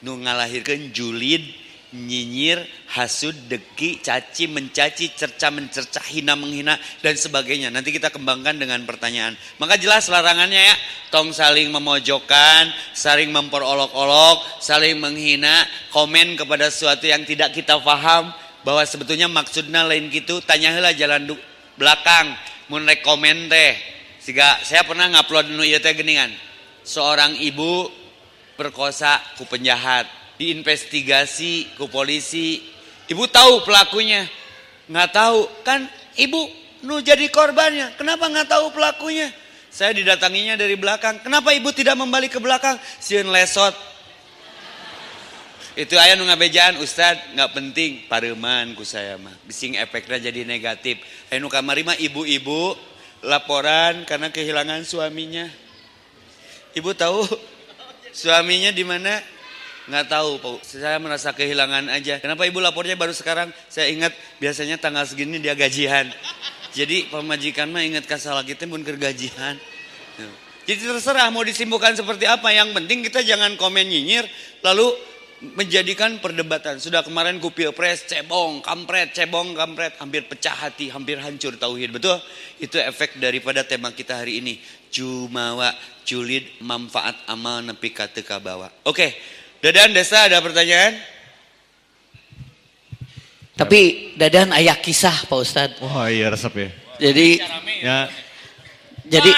Nu ngalahirkan julid, nyinyir, hasud, deki, caci, mencaci, cerca, mencerca, hina, menghina, dan sebagainya. Nanti kita kembangkan dengan pertanyaan. Maka jelas larangannya ya. Tong saling memojokkan, saling memperolok-olok, saling menghina, komen kepada sesuatu yang tidak kita paham bahwa sebetulnya maksudnya lain gitu tanyalah jalan belakang mun rekomen teh. Sehingga saya pernah ngupload nu teh geningan seorang ibu perkosa ku penjahat diinvestigasi ku polisi. Ibu tahu pelakunya nggak tahu kan ibu nu jadi korbannya kenapa nggak tahu pelakunya? Saya didatanginya dari belakang kenapa ibu tidak membalik ke belakang? Sieun lesot itu ayah nu ngabejaan Ustad nggak penting pareman ku saya mah bising efeknya jadi negatif ayah nu kamari mah ibu-ibu laporan karena kehilangan suaminya ibu tahu suaminya di mana Nggak tahu. Saya merasa kehilangan aja. Kenapa ibu lapornya baru sekarang? Saya ingat biasanya tanggal segini dia gajian. Jadi pemajikan mah ingat kasalah kita pun kergajian. Jadi terserah mau disimpulkan seperti apa. Yang penting kita jangan komen nyinyir. Lalu menjadikan perdebatan. Sudah kemarin ku pilpres, cebong, kampret, cebong, kampret. Hampir pecah hati, hampir hancur tauhid. Betul? Itu efek daripada tema kita hari ini. Jumawa, julid, manfaat amal, nepi kata bawa. Oke, Dadan, Desa ada pertanyaan? Tapi dadan ayah kisah Pak Ustadz. Wah iya resep ya. Jadi Ya. jadi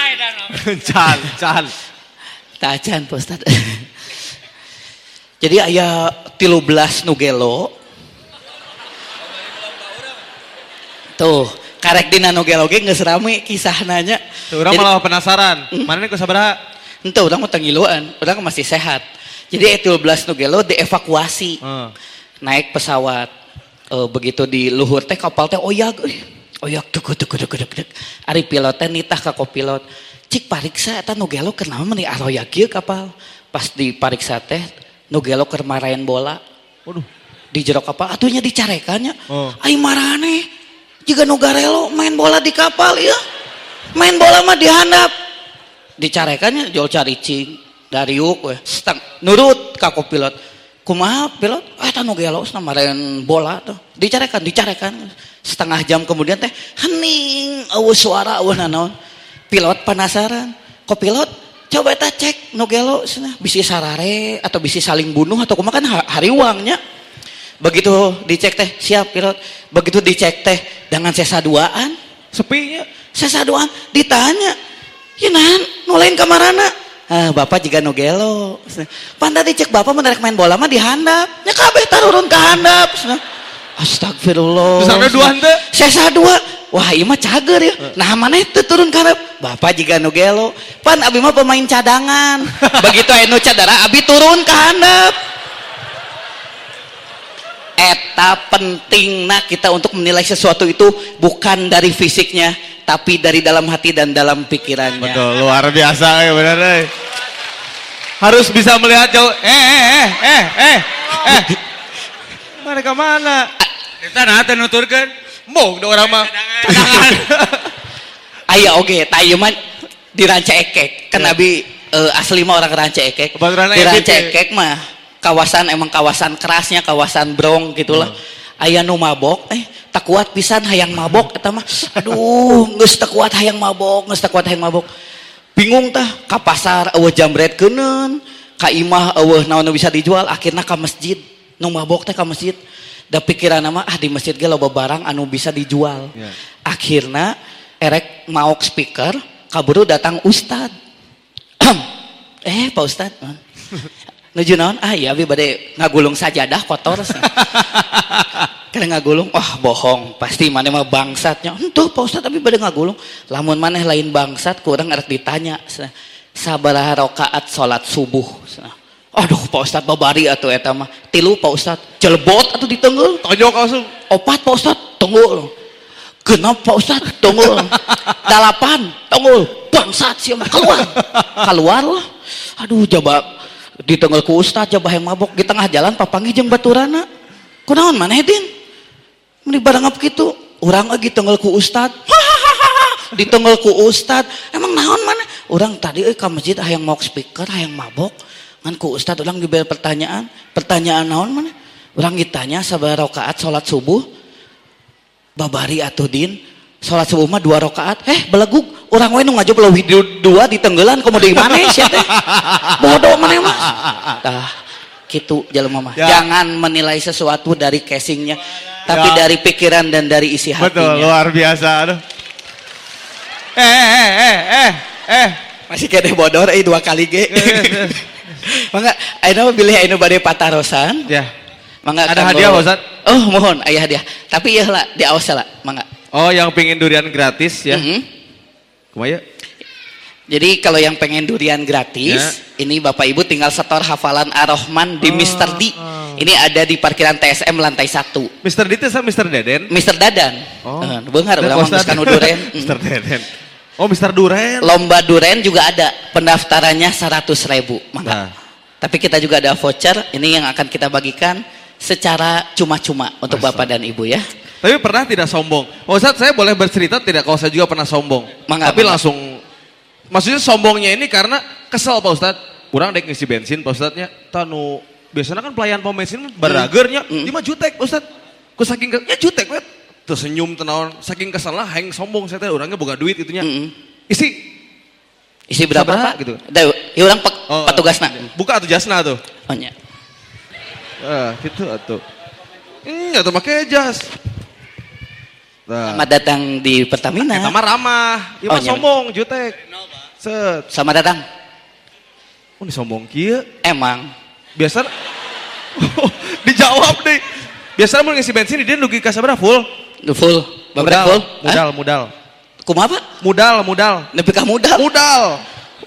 Can, can. tajan Pak Ustadz. Jadi ayah 13 nugelo. Tuh, karek dina nugelo ge geus rame kisah nanya. Tuh, orang malah penasaran. Mana nih kau sabaraha? Ente orang mau tengiluan, orang masih sehat. Jadi 12 nugelo dievakuasi. Naik pesawat Eh, begitu di luhur teh kapal teh oyag euy. oyag deg deg deg deg deg ari pilot teh nitah ka kopilot cik pariksa eta nu gelo kenapa meni aroyag kieu kapal pas di pariksa teh nu gelo keur marayan bola. Waduh. di kapal atunya dicarekannya Oh. ai marane. Jika nu garelo main bola di kapal ya. Main bola mah dihandap dicarekannya jual caricing dari yuk we Seteng, nurut ka kopilot kumaha pilot? Eh tanu gelo sama marahin bola tuh. Dicarekan dicarekan. Setengah jam kemudian teh hening eueuh suara eueuh nanaon. Pilot penasaran. Kopilot coba eta cek nu gelo cenah bisi sarare atau bisi saling bunuh atau kumaha kan ha- hariwangnya begitu dicek teh siap pilot begitu dicek teh dengan sesa duaan. Sepinya. sesa duaan ditanya ya nan nulain kamarana? Ah, bapak juga no gelo pantas dicek bapak menarik main bola mah dihandap nya kabeh tarurun ke handap. Astagfirullah sampai dua sesa dua wah iya mah cager ya nah mana itu turun handap bapak juga no gelo pan abi mah pemain cadangan begitu anu cadara abi turun ke handap eta pentingnya kita untuk menilai sesuatu itu bukan dari fisiknya tapi dari dalam hati dan dalam pikirannya Betul, luar biasa ya benar eh. Harus bisa melihat jauh. Eh, eh, eh, eh, eh, eh. Mana ke mana? Kita nah nuturkan. Mong, orang mah. aya oge ta ieu mah di ranca ekek. Kan abi eh, asli mah orang ranca ekek. Di ranca ekek mah kawasan emang kawasan kerasnya kawasan brong gitulah aya nu mabok eh tak kuat pisan hayang mabok eta mah. Aduh geus tak kuat hayang mabok geus tak kuat hayang mabok. Bingung tah ka pasar eueuh jambret keuneun ka imah eueuh naon bisa dijual akhirnya ka masjid. Nu mabok teh ka masjid da pikiran mah ah di masjid ge loba barang anu bisa dijual. Ya. akhirnya erek mau speaker kaburu datang ustad. Eh pak ustad nuju naon? Ah iya abi bade ngagulung sajadah kotor kena ngagulung wah bohong pasti mana mah bangsatnya. Entuh pak ustad tapi bade ngagulung. Lamun maneh lain bangsat kurang erek ditanya. Sabaraha rakaat salat subuh aduh pak ustad babari atuh eta mah? Tilu pak ustad jelebot atuh ditenggel Tonjok langsung. opat pak ustad tunggu genap pak ustad tunggu dalapan. Tunggu bangsat sih keluar. Keluar lah. Aduh coba di tengah ku ustad coba yang mabok di tengah jalan papangi jeung baturana. Kunaon maneh din? Meni barangap gitu orang lagi tengah ku ustad di tengah ku ustad emang naon mana? Orang tadi eh ke masjid hayang mau speaker hayang mabok ngan ku ustad orang diberi pertanyaan. Pertanyaan naon mana? Orang ditanya sabar rakaat sholat subuh. Babari atau din. Sholat subuh mah dua rakaat. Eh beleguk. Orang wae nu ngajub leuwih du- dua di tenggelan komo deui maneh sia teh bodoh maneh mah tah gitu jelema mah Ya. jangan menilai sesuatu dari casingnya tapi Ya. dari pikiran dan dari isi Betul, hatinya luar biasa. Aduh. Eh, eh, eh, eh, eh. masih kede bodor eh dua kali ge mangga ayeuna pilih ayeuna bade patarosan Ya. mangga Ada hadiah, Pak Ustad? oh mohon aya hadiah tapi ieu lah di awas lah mangga Oh, yang pingin durian gratis ya. Mhm. Kumaya? Jadi kalau yang pengen durian gratis, Ya. ini Bapak Ibu tinggal setor hafalan Ar-Rahman di Oh, Mr. D. oh. Ini ada di parkiran TSM lantai 1. Mr. Dite sama Mr. Deden? Mr. Dadan. Oh. Eh, Beungar kanu duren. Mr. Deden. Oh, Mr. Duren. Lomba duren juga ada. Pendaftarannya 100 ribu. Mangga. Nah, Tapi kita juga ada voucher, ini yang akan kita bagikan secara cuma-cuma untuk Bapak dan Ibu ya. Tapi pernah tidak sombong? Pak Ustadz saya boleh bercerita tidak kalau saya juga pernah sombong. Mangga, Tapi mangga. langsung, maksudnya sombongnya ini karena kesel Pak Ustadz. Kurang dek ngisi bensin Pak Ustadznya. Tanu, biasanya kan pelayan pom bensin beragernya. Hmm. 5 jutek Pak Ustadz. Ku saking, ya jutek wet. Tersenyum tenawan, saking kesel lah, hang sombong saya teh orangnya boga duit itunya. Mm-mm. Isi, Isi berapa Pak? gitu? Da, ya orang pe, Oh, petugasna. buka atuh jasna tuh. Oh, nya. Ah, gitu atuh. Hmm, atuh make jas. Nah, Selamat datang di Pertamina. Eta mah ramah, ieu Oh, mah nya. sombong, jutek. Set. Selamat datang. Oh, ini sombong kieu. Emang Biasa dijawab deh. Biasa mau ngisi bensin dia nugi ka sabaraha full? Full. Bapak full? Modal, modal. Kumaha Pak? Modal, modal. Nepi ka modal. Modal.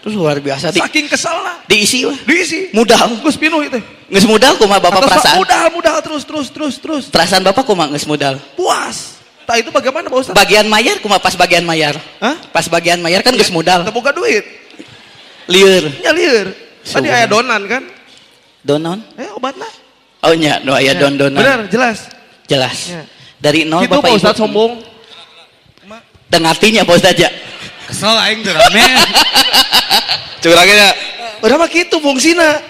Terus luar biasa di, Saking kesal lah. diisi wah. Diisi. Modal. Gus pinuh itu. Geus modal kumaha Bapak Atas, perasaan? Modal, modal terus, terus, terus, terus. Perasaan Bapak kumaha geus modal? Puas. Tak itu bagaimana Pak Ustaz? Bagian mayar kumaha pas bagian mayar? Hah? Pas bagian mayar kan geus modal. Teu boga duit. Lieur. Nyalir. Tadi Subhanallah. aya donan kan? Donon? Eh obatna. Oh nya, no aya don-donan. Benar, jelas. Jelas. Ya. Dari nol Gitu Bapak Pak Ibu. Ustaz sombong. Dengartinya Pak Ustaz ya. Kesel aing teu rame. Curangnya. Udah mah gitu fungsina.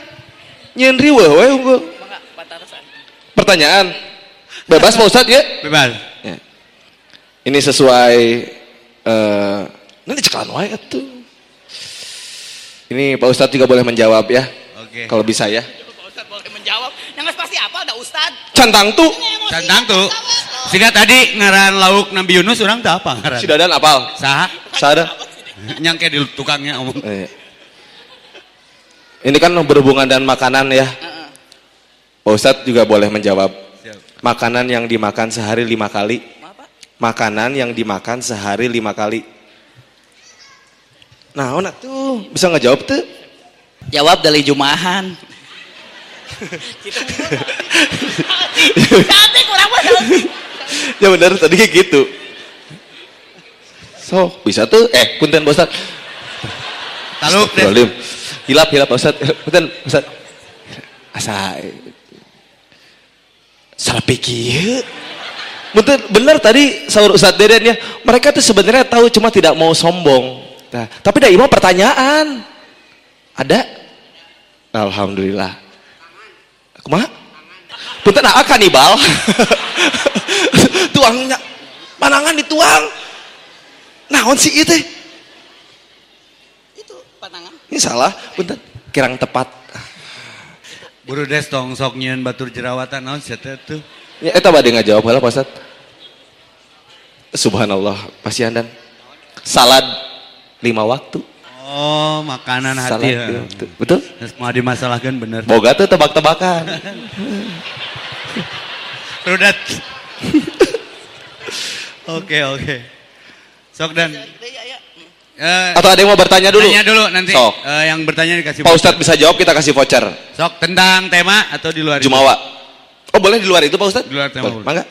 Nyen riweuh we unggul. Pertanyaan. Bebas Pak Ustaz ya? Bebas. Ya. Ini sesuai eh nanti cekalan wae atuh. Ini Pak Ustadz juga boleh menjawab ya. Oke. Kalau bisa ya. Pak Ustaz boleh menjawab. Yang pasti apa ada Ustaz? Cantang tuh. Cantang tuh. Sehingga tadi ngaran lauk Nabi Yunus orang teu apa ngaran. Si Dadan apal. Saha? Sada. Nyangke di tukangnya omong. Eh. Ini kan berhubungan dengan makanan ya. Pak Ustadz juga boleh menjawab. Siap. Makanan yang dimakan sehari lima kali. Apa? Makanan yang dimakan sehari lima kali. Nah, onak tuh bisa ngejawab tuh. Jawab dari Jumahan. Cantik kurang ya benar tadi kayak gitu. So, bisa tuh. Eh, punten Ustadz. Taluk deh. Hilap, hilap Pak Ustadz. Punten, Ustadz. Asa salah pikir. Bener, bener tadi sahur Ustadz Deden ya. Mereka tuh sebenarnya tahu cuma tidak mau sombong. Nah, tapi dah imam pertanyaan. Ada? Alhamdulillah. Kumaha? Punten ah kanibal. Tuangnya panangan dituang. Naon sih itu? Itu pantangan. Ini salah, punten. Kirang tepat. Buru des tong sok nyieun batur jerawatan naon teh tuh. Ya, eta bade ngajawab heula Pak. Subhanallah, pasien dan salad lima waktu. Oh, makanan hati. ya. Betul? Terus mau dimasalahkan bener. Boga tuh tebak-tebakan. Rudat. Oke, oke. Sok dan eh, Atau ada yang mau bertanya dulu? Tanya dulu nanti. Sok. Eh, yang bertanya dikasih Pak Ustadz bisa jawab, kita kasih voucher. Sok tentang tema atau di luar itu? Jumawa. Oh boleh di luar itu Pak Ustadz? Di luar tema. Mangga.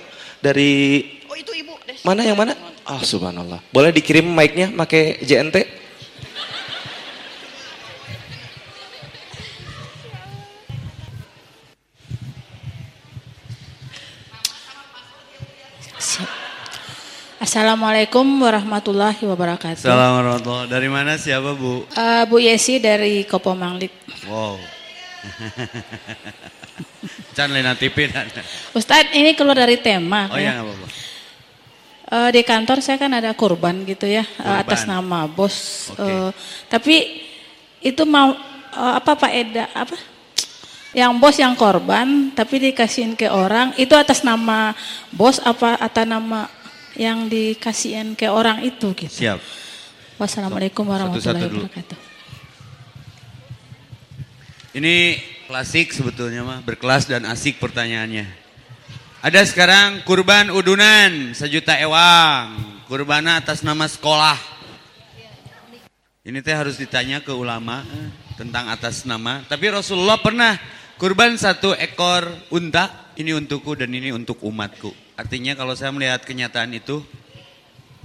Dari Oh itu ibu. Des. mana yang mana? Ah subhanallah. Boleh dikirim mic-nya pakai JNT? Assalamualaikum warahmatullahi wabarakatuh. Assalamualaikum warahmatullahi Dari mana siapa Bu? Eh, Bu Yesi dari Kopo Manglit. Wow. Can Lena TV. Ustadz ini keluar dari tema. Oh ya. ya apa-apa. Eh, di kantor saya kan ada kurban gitu ya eh, Kurban. atas nama bos. Oke. Eh, tapi itu mau eh, apa Pak Eda apa? Yang bos yang korban tapi dikasihin ke orang itu atas nama bos apa atas nama yang dikasihin ke orang itu gitu. Siap. Wassalamualaikum warahmatullahi dulu. wabarakatuh. Ini klasik sebetulnya mah, berkelas dan asik pertanyaannya. Ada sekarang kurban udunan sejuta ewang, kurbana atas nama sekolah. Ini teh harus ditanya ke ulama eh, tentang atas nama. Tapi Rasulullah pernah kurban satu ekor unta, ini untukku dan ini untuk umatku. Artinya kalau saya melihat kenyataan itu,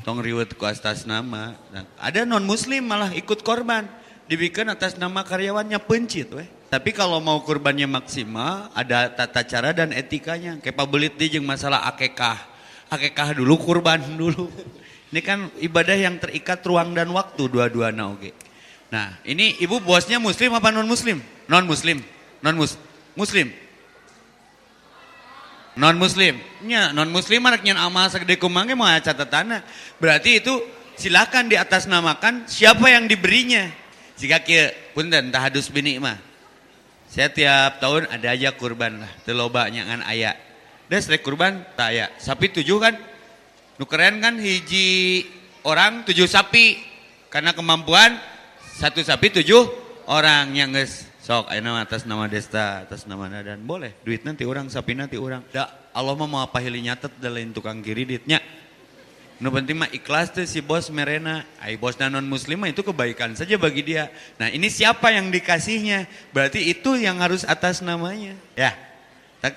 tong riwet ku atas nama. Ada non muslim malah ikut korban, dibikin atas nama karyawannya pencit weh. Tapi kalau mau kurbannya maksimal, ada tata cara dan etikanya. Di jeung masalah akekah. Akekah dulu, kurban dulu. Ini kan ibadah yang terikat ruang dan waktu dua-duana oke. Nah, ini ibu bosnya muslim apa non muslim? Non muslim. Non mus muslim. Non muslim. Nya non muslim anaknya amal segede kumangnya mau catatannya. Berarti itu silakan di atas namakan siapa yang diberinya. Jika kia punten tahadus bini mah. Saya tiap tahun ada aja kurban lah. Teloba nyangan ayah. Dan kurban tak aya. Sapi tujuh kan. Nu keren kan hiji orang tujuh sapi. Karena kemampuan satu sapi tujuh orang yang sok ayeuna atas nama Desta, atas nama Dadan. Boleh duit nanti orang, sapi nanti orang. Da Allah mau apa hili nyatet lain tukang kiriditnya. Nu penting mah ikhlas tuh si bos merena. Ai bos non muslim itu kebaikan saja bagi dia. Nah, ini siapa yang dikasihnya? Berarti itu yang harus atas namanya. Ya.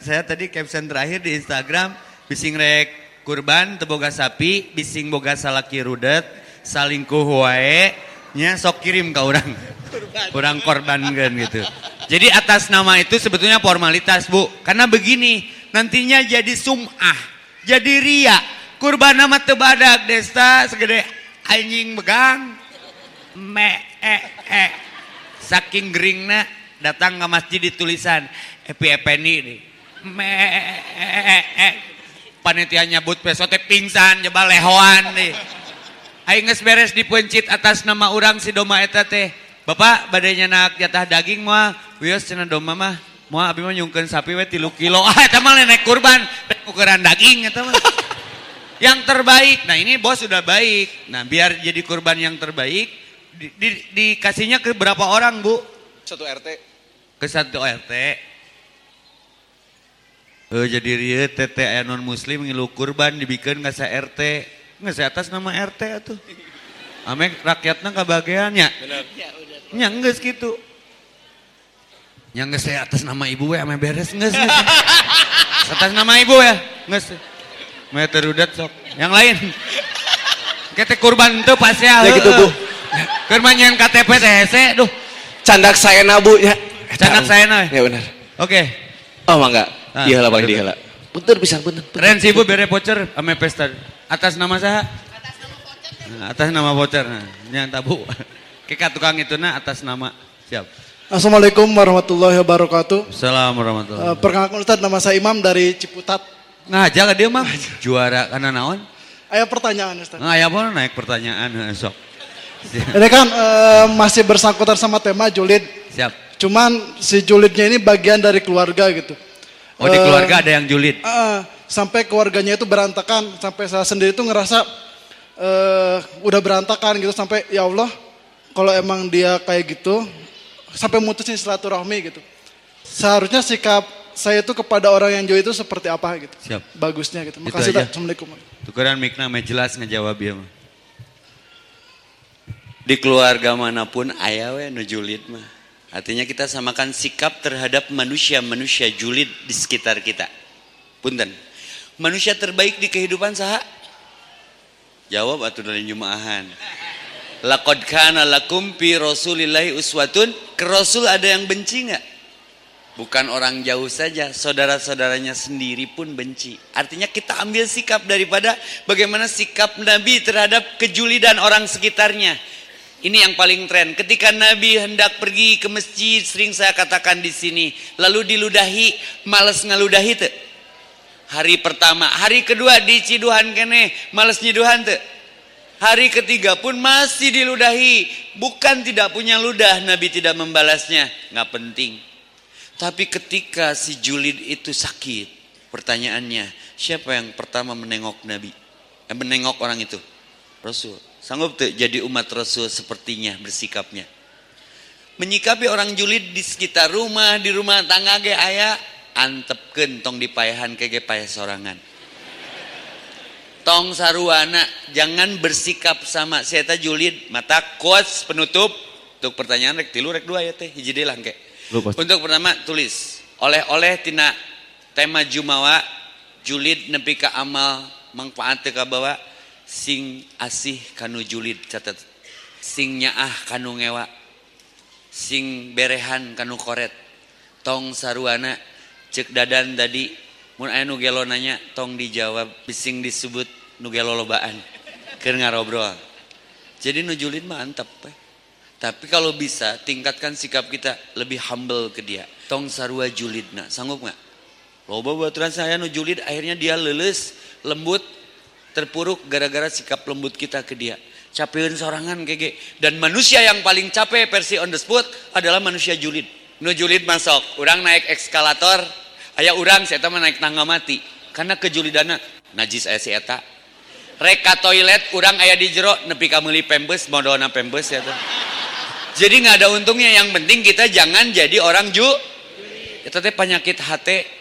Saya tadi caption terakhir di Instagram bising rek kurban teboga sapi, bising boga salaki rudet, salingkuh wae, nya sok kirim ke orang. Orang korbankan gitu. Jadi atas nama itu sebetulnya formalitas, Bu. Karena begini, nantinya jadi sum'ah, jadi ria. Kurban nama tebadak desta segede anjing begang. Me e e. Saking geringna datang ke masjid di tulisan Epi Ependi nih. Me e e. Panitia nyebut pesote pingsan jebal lehoan nih. Aing geus beres dipencit atas nama orang si doma eta teh. Bapak badainya nak jatah daging mah wios cenah doma mah moal abi mah nyungkeun sapi we 3 kilo. Ah eta mah nenek kurban ukuran daging eta mah. Yang terbaik. Nah, ini bos sudah baik. Nah, biar jadi kurban yang terbaik di- di- dikasihnya ke berapa orang, Bu? Satu RT. Ke satu RT. Eh jadi rieu tete non muslim ngilu kurban dibikeun ka RT. Nggak saya atas nama RT atuh. Ame rakyatna kabageannya. Benar. Nya geus gitu. Nya geus saya atas nama ibu we ame beres geus geus. atas nama ibu ya, geus. Me terudat sok. Yang lain. Kete kurban teu pas ya. Ya gitu, Bu. Keur manyeun KTP teh hese, duh. Candak saya nabu ya. Candak saena we. Ya benar. Oke. Oh mangga. Ah, Iya lah bang Betul bisa bener. bener. Keren sih ibu bere voucher ame pesta. Atas nama saha? Atas nama voucher. atas nama voucher. Nah, yang tabu. Keka tukang itu na atas nama. Siap. Assalamualaikum warahmatullahi wabarakatuh. Assalamualaikum warahmatullahi Eh, perkenalkan Ustadz, nama saya Imam dari Ciputat. Ngaja ke dia mah juara karena naon? Ayo pertanyaan Ustadz. Nah, ya apa naik pertanyaan Heh, sok. Siap. Ini kan eh, masih bersangkutan sama tema julid. Siap. Cuman si julidnya ini bagian dari keluarga gitu. Oh di Eh, keluarga ada yang julid. eh, sampai keluarganya itu berantakan. Sampai saya sendiri tuh ngerasa eh, udah berantakan gitu. Sampai ya Allah, kalau emang dia kayak gitu, sampai mutusin silaturahmi gitu. Seharusnya sikap saya itu kepada orang yang julid itu seperti apa gitu. Siap. Bagusnya gitu. Itu Makasih. Ustadz. Assalamualaikum. Tukeran mikna me jelas ngejawab mah. Di keluarga mana pun aya we nu julid mah. Artinya kita samakan sikap terhadap manusia-manusia julid di sekitar kita. Punten. Manusia terbaik di kehidupan saha? Jawab atuh dari jumaahan. Laqad kana lakum fi Rasulillahi uswatun. Ke Rasul ada yang benci nggak? Bukan orang jauh saja, saudara-saudaranya sendiri pun benci. Artinya kita ambil sikap daripada bagaimana sikap Nabi terhadap kejulidan orang sekitarnya. Ini yang paling tren. Ketika Nabi hendak pergi ke masjid, sering saya katakan di sini, lalu diludahi, males ngaludahi tuh. Hari pertama, hari kedua diciduhan kene, males nyiduhan tuh. Hari ketiga pun masih diludahi. Bukan tidak punya ludah, Nabi tidak membalasnya. Nggak penting. Tapi ketika si julid itu sakit, pertanyaannya, siapa yang pertama menengok Nabi? Eh, menengok orang itu? Rasul. Sanggup tuh jadi umat Rasul sepertinya bersikapnya. Menyikapi orang julid di sekitar rumah, di rumah tangga ge aya, antepkeun tong dipayahan ke ge payah sorangan. Tong saruana, jangan bersikap sama teh julid, mata quotes penutup. Untuk pertanyaan rek tilu rek dua ya teh, hiji. Lu, Pak. Untuk pertama tulis oleh-oleh tina tema Jumawa julid nepi ka amal manfaat teu kabawa sing asih kanu julid catat sing nyaah kanu ngewa. Sing berehan kanu koret. Tong saruana cek dadan tadi. Mun aya nu nanya tong dijawab. Sing disebut nu gelo lobaan. Keur ngarobrol. Jadi nu julid mah antep we. tapi kalau bisa tingkatkan sikap kita lebih humble ke dia. Tong sarua julidna. Sanggup nggak? Loba baturan saya nu julid akhirnya dia leles lembut terpuruk gara-gara sikap lembut kita ke dia. Capeun sorangan kege dan manusia yang paling capek versi on the spot adalah manusia julid. Nu julid masuk orang naik eskalator. Aya orang saya mah naik tangga mati. Karena kejulidana najis aya si eta. Rek ka toilet orang aya di jero nepi ka meuli pembes modalna pembes ya tuh. Jadi nggak ada untungnya yang penting kita jangan jadi orang ju itu teh penyakit hati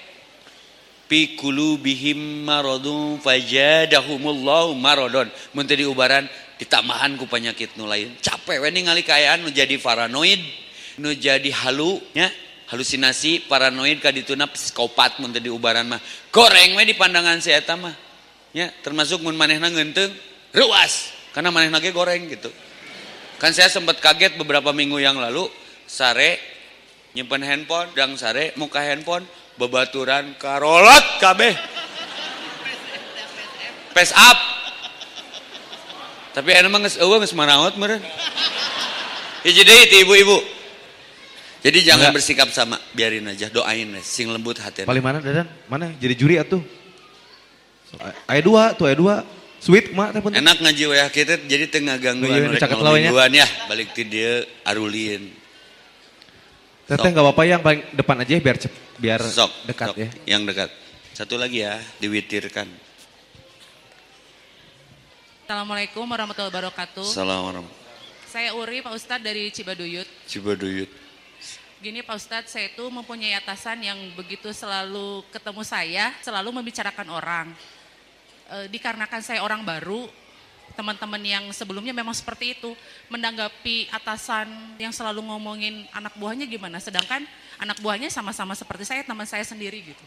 fi qulubihim maradun fajadahumullahu maradon mun teu diubaran ditambahan ku penyakit nu lain. Capek we ningali kaayaan nu jadi paranoid nu jadi halu nya halusinasi paranoid ka dituna psikopat mun teu diubaran mah. Goreng we di pandangan si eta mah nya termasuk mun manehna ngeunteung ruas. Karena manehna ge goreng gitu. Kan saya sempat kaget beberapa minggu yang lalu sare nyimpen handphone dang sare muka handphone bebaturan karolot kabeh pes up tapi enak mah eueuh geus maraot meureun hiji deui ti ibu-ibu jadi jangan bersikap sama biarin aja doain sing lembut hati Paling mana Dadan? Mana? Jadi juri atuh. Ayat dua tuh ayat dua. Sweet mak enak ngaji wayah kita jadi tengah gangguan Iya, malam lawanya. mingguan ya balik ti dieu arulin Teteh nggak apa-apa yang paling depan aja ya, biar cep- biar sok dekat sok. ya. yang dekat satu lagi ya diwitirkan Assalamualaikum warahmatullahi wabarakatuh. Assalamualaikum Saya Uri, Pak Ustadz dari Cibaduyut. Cibaduyut Gini Pak Ustadz, saya itu mempunyai atasan yang begitu selalu ketemu saya, selalu membicarakan orang. E, dikarenakan saya orang baru, teman-teman yang sebelumnya memang seperti itu. Menanggapi atasan yang selalu ngomongin anak buahnya gimana, sedangkan anak buahnya sama-sama seperti saya, teman saya sendiri gitu.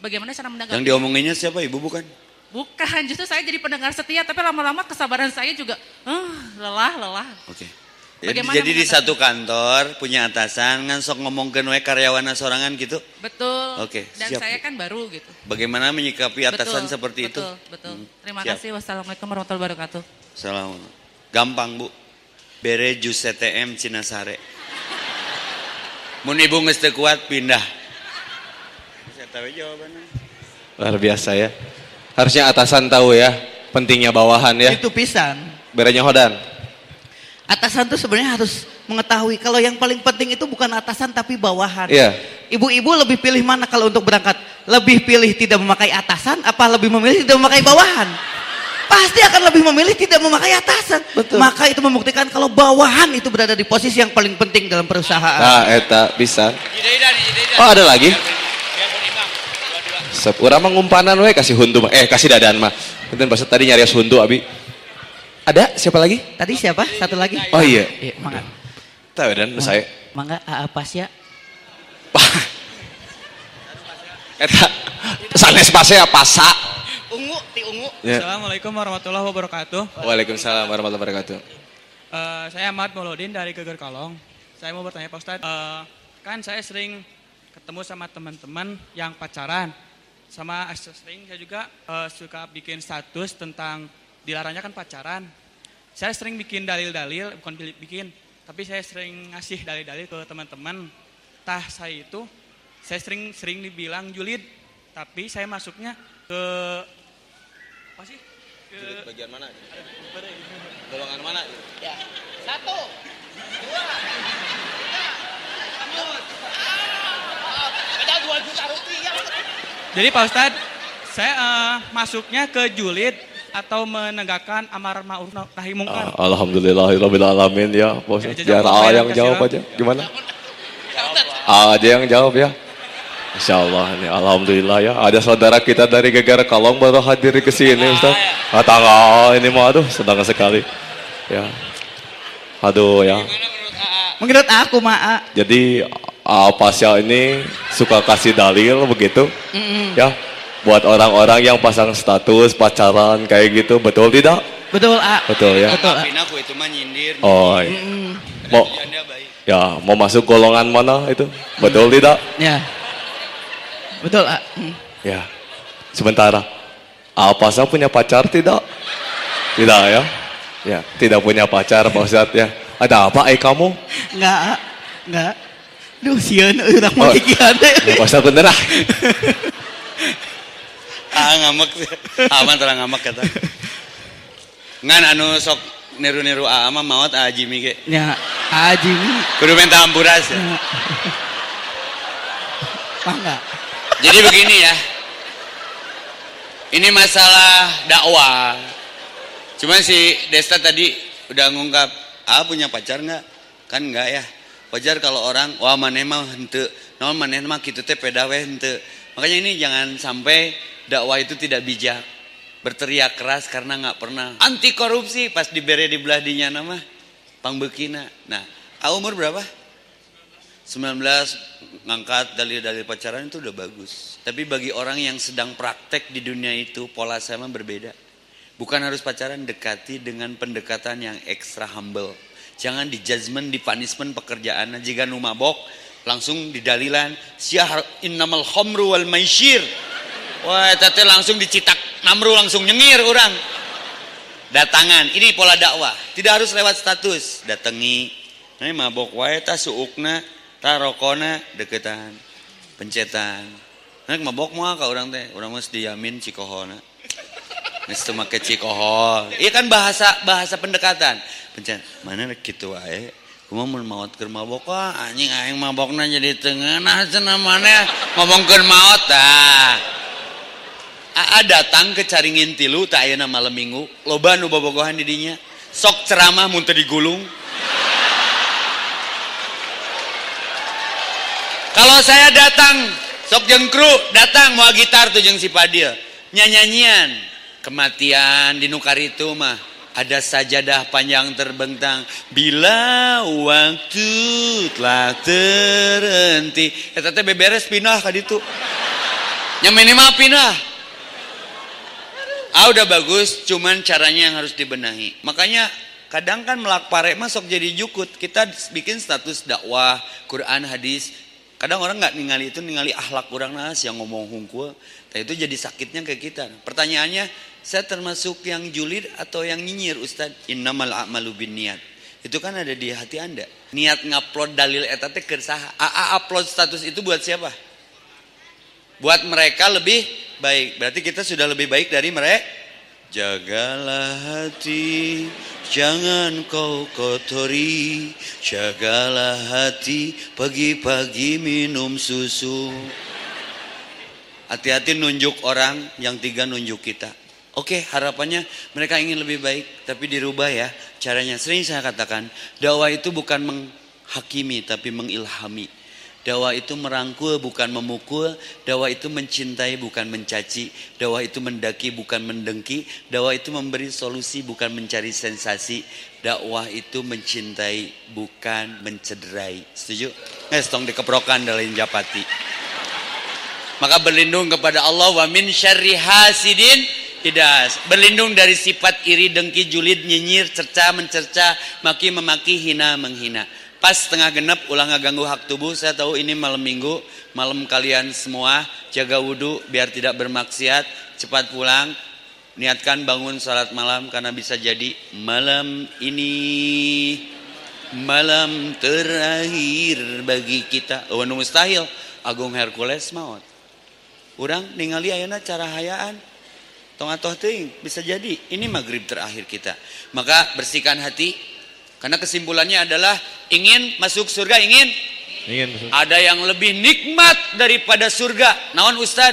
Bagaimana cara menanggapi? yang diomonginnya siapa ibu bukan Bukan, justru saya jadi pendengar setia, tapi lama-lama kesabaran saya juga, eh, lelah, lelah. Oke. Jadi, Bagaimana jadi di satu kantor punya atasan kan sok ngomongkeun we karyawan sorangan gitu. Betul. Oke, Dan siap, saya kan baru gitu. Bagaimana menyikapi atasan Betul, seperti itu? betul, Betul, Hmm, Terima siap. kasih. Wassalamualaikum warahmatullahi wabarakatuh. Salam. Gampang, Bu. Bere jus CTM Cinasare. Mun ibu geus teu kuat pindah. Saya tahu jawabannya. Luar biasa ya. Harusnya atasan tahu ya pentingnya bawahan ya. Itu pisan. Beranya hodan. Atasan tuh sebenarnya harus mengetahui kalau yang paling penting itu bukan atasan tapi bawahan. Iya. Ibu-ibu lebih pilih mana kalau untuk berangkat? Lebih pilih tidak memakai atasan apa lebih memilih tidak memakai bawahan? Pasti akan lebih memilih tidak memakai atasan. Maka itu membuktikan kalau bawahan itu berada di posisi yang paling penting dalam perusahaan. Nah, eta bisa. Oh, ada lagi? Sep, urang mah ngumpanan we kasih huntu mah. Eh, kasih dadan mah. Punten pas tadi nyarios huntu abi. Ada siapa lagi? Tadi siapa? Satu lagi. Oh iya. Iya, mangga. Tahu dan saya. Mangga AA Pasya. Eta sanes pase apa sa? Ungu, ti ungu. Ya. Assalamualaikum warahmatullahi wabarakatuh. Waalaikumsalam warahmatullahi wabarakatuh. Eh, saya Ahmad Mauludin dari Geger Kalong. Saya mau bertanya Pak Ustadz, eh, kan saya sering ketemu sama teman-teman yang pacaran. Sama sering saya juga eh, suka bikin status tentang dilarangnya kan pacaran. Saya sering bikin dalil-dalil, bukan pilih bikin, tapi saya sering ngasih dalil-dalil ke teman-teman. Tah saya itu, saya sering sering dibilang julid, tapi saya masuknya ke apa sih? Ke bagian mana? Golongan mana? Satu. Jadi Pak Ustadz, saya eh, masuknya ke julid atau menegakkan amar ma'ruf nahi mungkar. Ah, Alhamdulillahirabbil alamin ya. Bos. Ya, Biar jawab, A Pak, yang jawab aja. Gimana? A aja yang jawab ya. Insya Allah nih, Alhamdulillah ya. Ada saudara kita dari Geger Kalong baru hadir ke sini Ustaz. Ah, tanggal ini mah aduh senang sekali. Ya. Aduh ya. Menurut aku maa. Jadi Pasya ini suka kasih dalil begitu. Mm-mm. Ya. Buat orang-orang yang pasang status pacaran kayak gitu, betul tidak? Betul A. Betul ya. Betul A. Maafin aku itu mah nyindir. Oh. iya. Mm. Mau. Ya, mau masuk golongan mana itu? Betul tidak? Ya. Betul, ah. Hmm. Ya. Sementara. Apa saya punya pacar tidak? Tidak ya? Ya, tidak punya pacar Pak Ustadz ya. Ada apa eh kamu? Enggak, ah. enggak. Duh, sieun urang mah Oh. kikian teh. Ya, Pak Ustadz bener ah. ah ngamak aman terang ngamak kata. Ngan anu sok niru-niru aa mah maot aa Jimmy ge Ya, Haji kudu minta ampuras ya? Mah enggak. jadi begini ya. Ini masalah dakwah. Cuman si Desta tadi udah ngungkap ah punya pacar nggak kan nggak ya. Wajar kalau orang wah maneh mah hente non maneh mah kitu teh peda we makanya ini jangan sampai dakwah itu tidak bijak. Berteriak keras karena nggak pernah. Anti korupsi pas dibere di belah dinya nama pangbekina nah ah, umur berapa? 19 ngangkat dalil-dalil pacaran itu udah bagus. Tapi bagi orang yang sedang praktek di dunia itu pola saya mah berbeda. Bukan harus pacaran dekati dengan pendekatan yang ekstra humble. Jangan di judgment di punishment pekerjaan. Jika nu mabok langsung didalilan syah innamal khamru wal maisir wah tete langsung dicitak namru langsung nyengir orang. Datangan. Ini pola dakwah. Tidak harus lewat status. Datangi. Ini mabok wae ta suukna ta rokona deketan pencetan. Nek mabok mah ka orang teh? Orang mah diamin cikohona. Geus teu make cikohol iya kan bahasa bahasa pendekatan. Pencet mana kitu wae? Kumaha mun maot keur mabok? Wah anjing aing mabokna jadi teu nah cenah maneh. Ngomongkeun maot tah Aa datang ke caringin tilu tak ayeuna malam minggu. Loba nu bobogohan di dinya sok ceramah mun teu digulung. Kalau saya datang sok jeung kru datang mau gitar tuh jeung si Padil nyanyanyian kematian di nukar itu mah ada sajadah panjang terbentang. Bila waktu telah terhenti. Eta teh beberes pindah ka ditu. Nya minimal pindah ah udah bagus cuman caranya yang harus dibenahi. Makanya kadang kan melak pare masuk jadi jukut. Kita bikin status dakwah Quran hadis. Kadang orang nggak ningali itu ningali akhlak kurang nas yang ngomong hungkul. Nah itu jadi sakitnya ke kita. Pertanyaannya saya termasuk yang julid atau yang nyinyir Ustad innamal a'malu bin niat itu kan ada di hati anda. Niat ngupload dalil etate ke saha? AA upload status itu buat siapa buat mereka lebih baik berarti kita sudah lebih baik dari mereka jagalah hati jangan kau kotori jagalah hati pagi-pagi minum susu hati-hati nunjuk orang yang tiga nunjuk kita Oke, harapannya mereka ingin lebih baik, tapi dirubah ya caranya. Sering saya katakan, dakwah itu bukan menghakimi, tapi mengilhami. Dakwah itu merangkul, bukan memukul. Dakwah itu mencintai, bukan mencaci. Dakwah itu mendaki, bukan mendengki. Dakwah itu memberi solusi, bukan mencari sensasi. Dakwah itu mencintai, bukan mencederai. Setuju? Nges, tong dikeprokan dalam japati. Maka berlindung kepada Allah wa min syarri hasidin tidak berlindung dari sifat iri dengki julid nyinyir cerca mencerca maki memaki hina menghina pas tengah genap ulang ganggu hak tubuh. Saya tahu ini malam minggu malam kalian semua jaga wudhu biar tidak bermaksiat cepat pulang. Niatkan bangun salat malam karena bisa jadi malam ini malam terakhir bagi kita. Oh nu mustahil Agung Hercules maut. Orang ningali ayana cara hayaan. Tong atoh teuing bisa jadi ini maghrib terakhir kita. Maka bersihkan hati karena kesimpulannya adalah ingin masuk surga ingin Ingin ada yang lebih nikmat daripada surga naon Ustad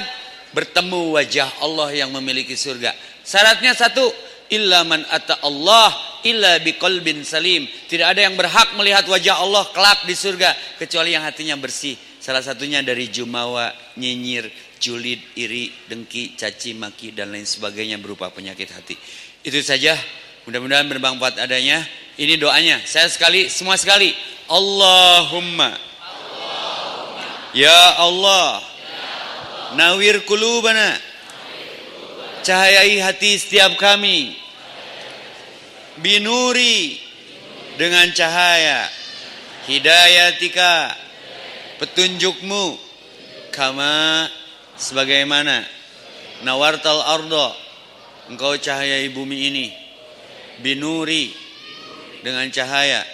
bertemu wajah Allah yang memiliki surga syaratnya satu illa man ata Allah illa biqalbin salim tidak ada yang berhak melihat wajah Allah kelak di surga kecuali yang hatinya bersih salah satunya dari jumawa nyinyir julid, iri, dengki, caci, maki, dan lain sebagainya berupa penyakit hati. Itu saja. Mudah-mudahan bermanfaat adanya. Ini doanya. Saya sekali, semua sekali. Allahumma. Ya Allah. Nawir kulubana. Cahayai hati setiap kami. Binuri. Dengan cahaya. hidayatika petunjukmu kama sebagaimana nawartal ardo engkau cahayai bumi ini binuri dengan cahaya.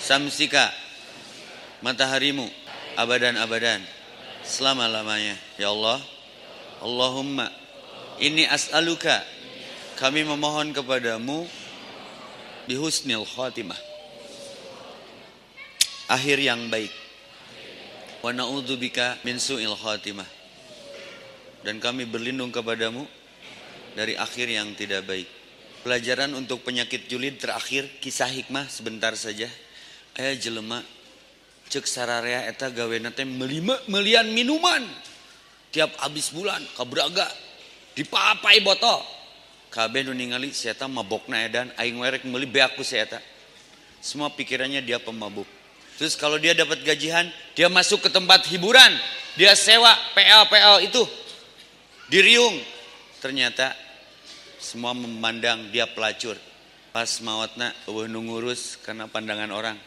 Samsika mataharimu abadan-abadan selama-lamanya. Ya Allah Allahumma ini as'aluka kami memohon kepadamu bihusnil khatimah. Akhir yang baik. Wa na'udzubika min su'il khatimah. Dan kami berlindung kepadamu dari akhir yang tidak baik pelajaran untuk penyakit julid terakhir kisah hikmah sebentar saja. Aya jelema. Cek sararea eta gawena melima melian minuman. Tiap habis bulan kabraga. Dipapai botol kabeh nu ningali si eta mabokna edan aing werek meuli beaku si eta semua pikirannya dia pemabuk. Terus kalau dia dapat gajian dia masuk ke tempat hiburan. Dia sewa PL PL itu. Di Riung ternyata semua memandang dia pelacur. Pas mautna eueuh nu ngurus karena pandangan orang.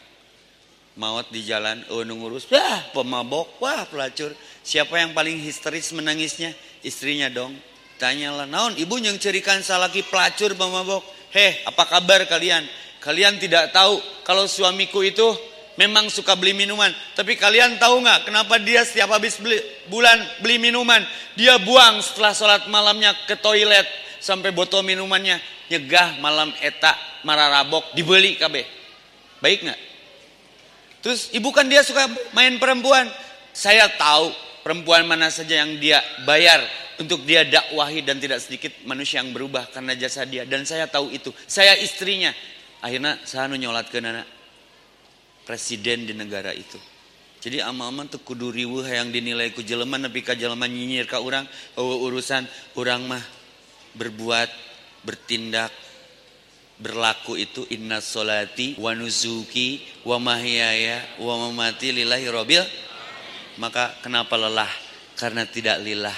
Maut di jalan eueuh nu ngurus wah pemabok wah pelacur. Siapa yang paling histeris menangisnya? Istrinya dong. Tanyalah naon ibu yang cerikan salaki pelacur pemabok? Heh apa kabar kalian? Kalian tidak tahu kalau suamiku itu memang suka beli minuman. Tapi kalian tahu nggak kenapa dia setiap habis beli, bulan beli minuman? Dia buang setelah sholat malamnya ke toilet sampai botol minumannya nyegah malam eta mararabok dibeli KB baik nggak? Terus ibu kan dia suka main perempuan. Saya tahu perempuan mana saja yang dia bayar untuk dia dakwahi dan tidak sedikit manusia yang berubah karena jasa dia. Dan saya tahu itu. Saya istrinya. Akhirnya saya nyolat ke anak presiden di negara itu. Jadi ama-ama tuh kudu riweuh yang dinilai ku jelema nepi ka jelema nyinyir ka urang. Eueuh urusan urang mah berbuat bertindak berlaku itu inna solati wa nusuki wa mahyaya wa mamati lillahi robil maka kenapa lelah? Karena tidak lillah.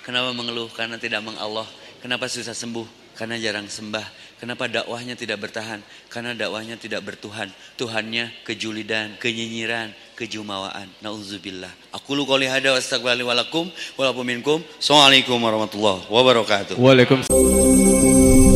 Kenapa mengeluh? Karena tidak mengallah kenapa susah sembuh? Karena jarang sembah. Kenapa dakwahnya tidak bertahan? Karena dakwahnya tidak bertuhan. Tuhannya kejulidan, kenyinyiran, kejumawaan. Nauzubillah. Aku lu qouli hada wa astaghfirullahi wa lakum wa minkum. Assalamualaikum warahmatullahi wabarakatuh. Waalaikumsalam.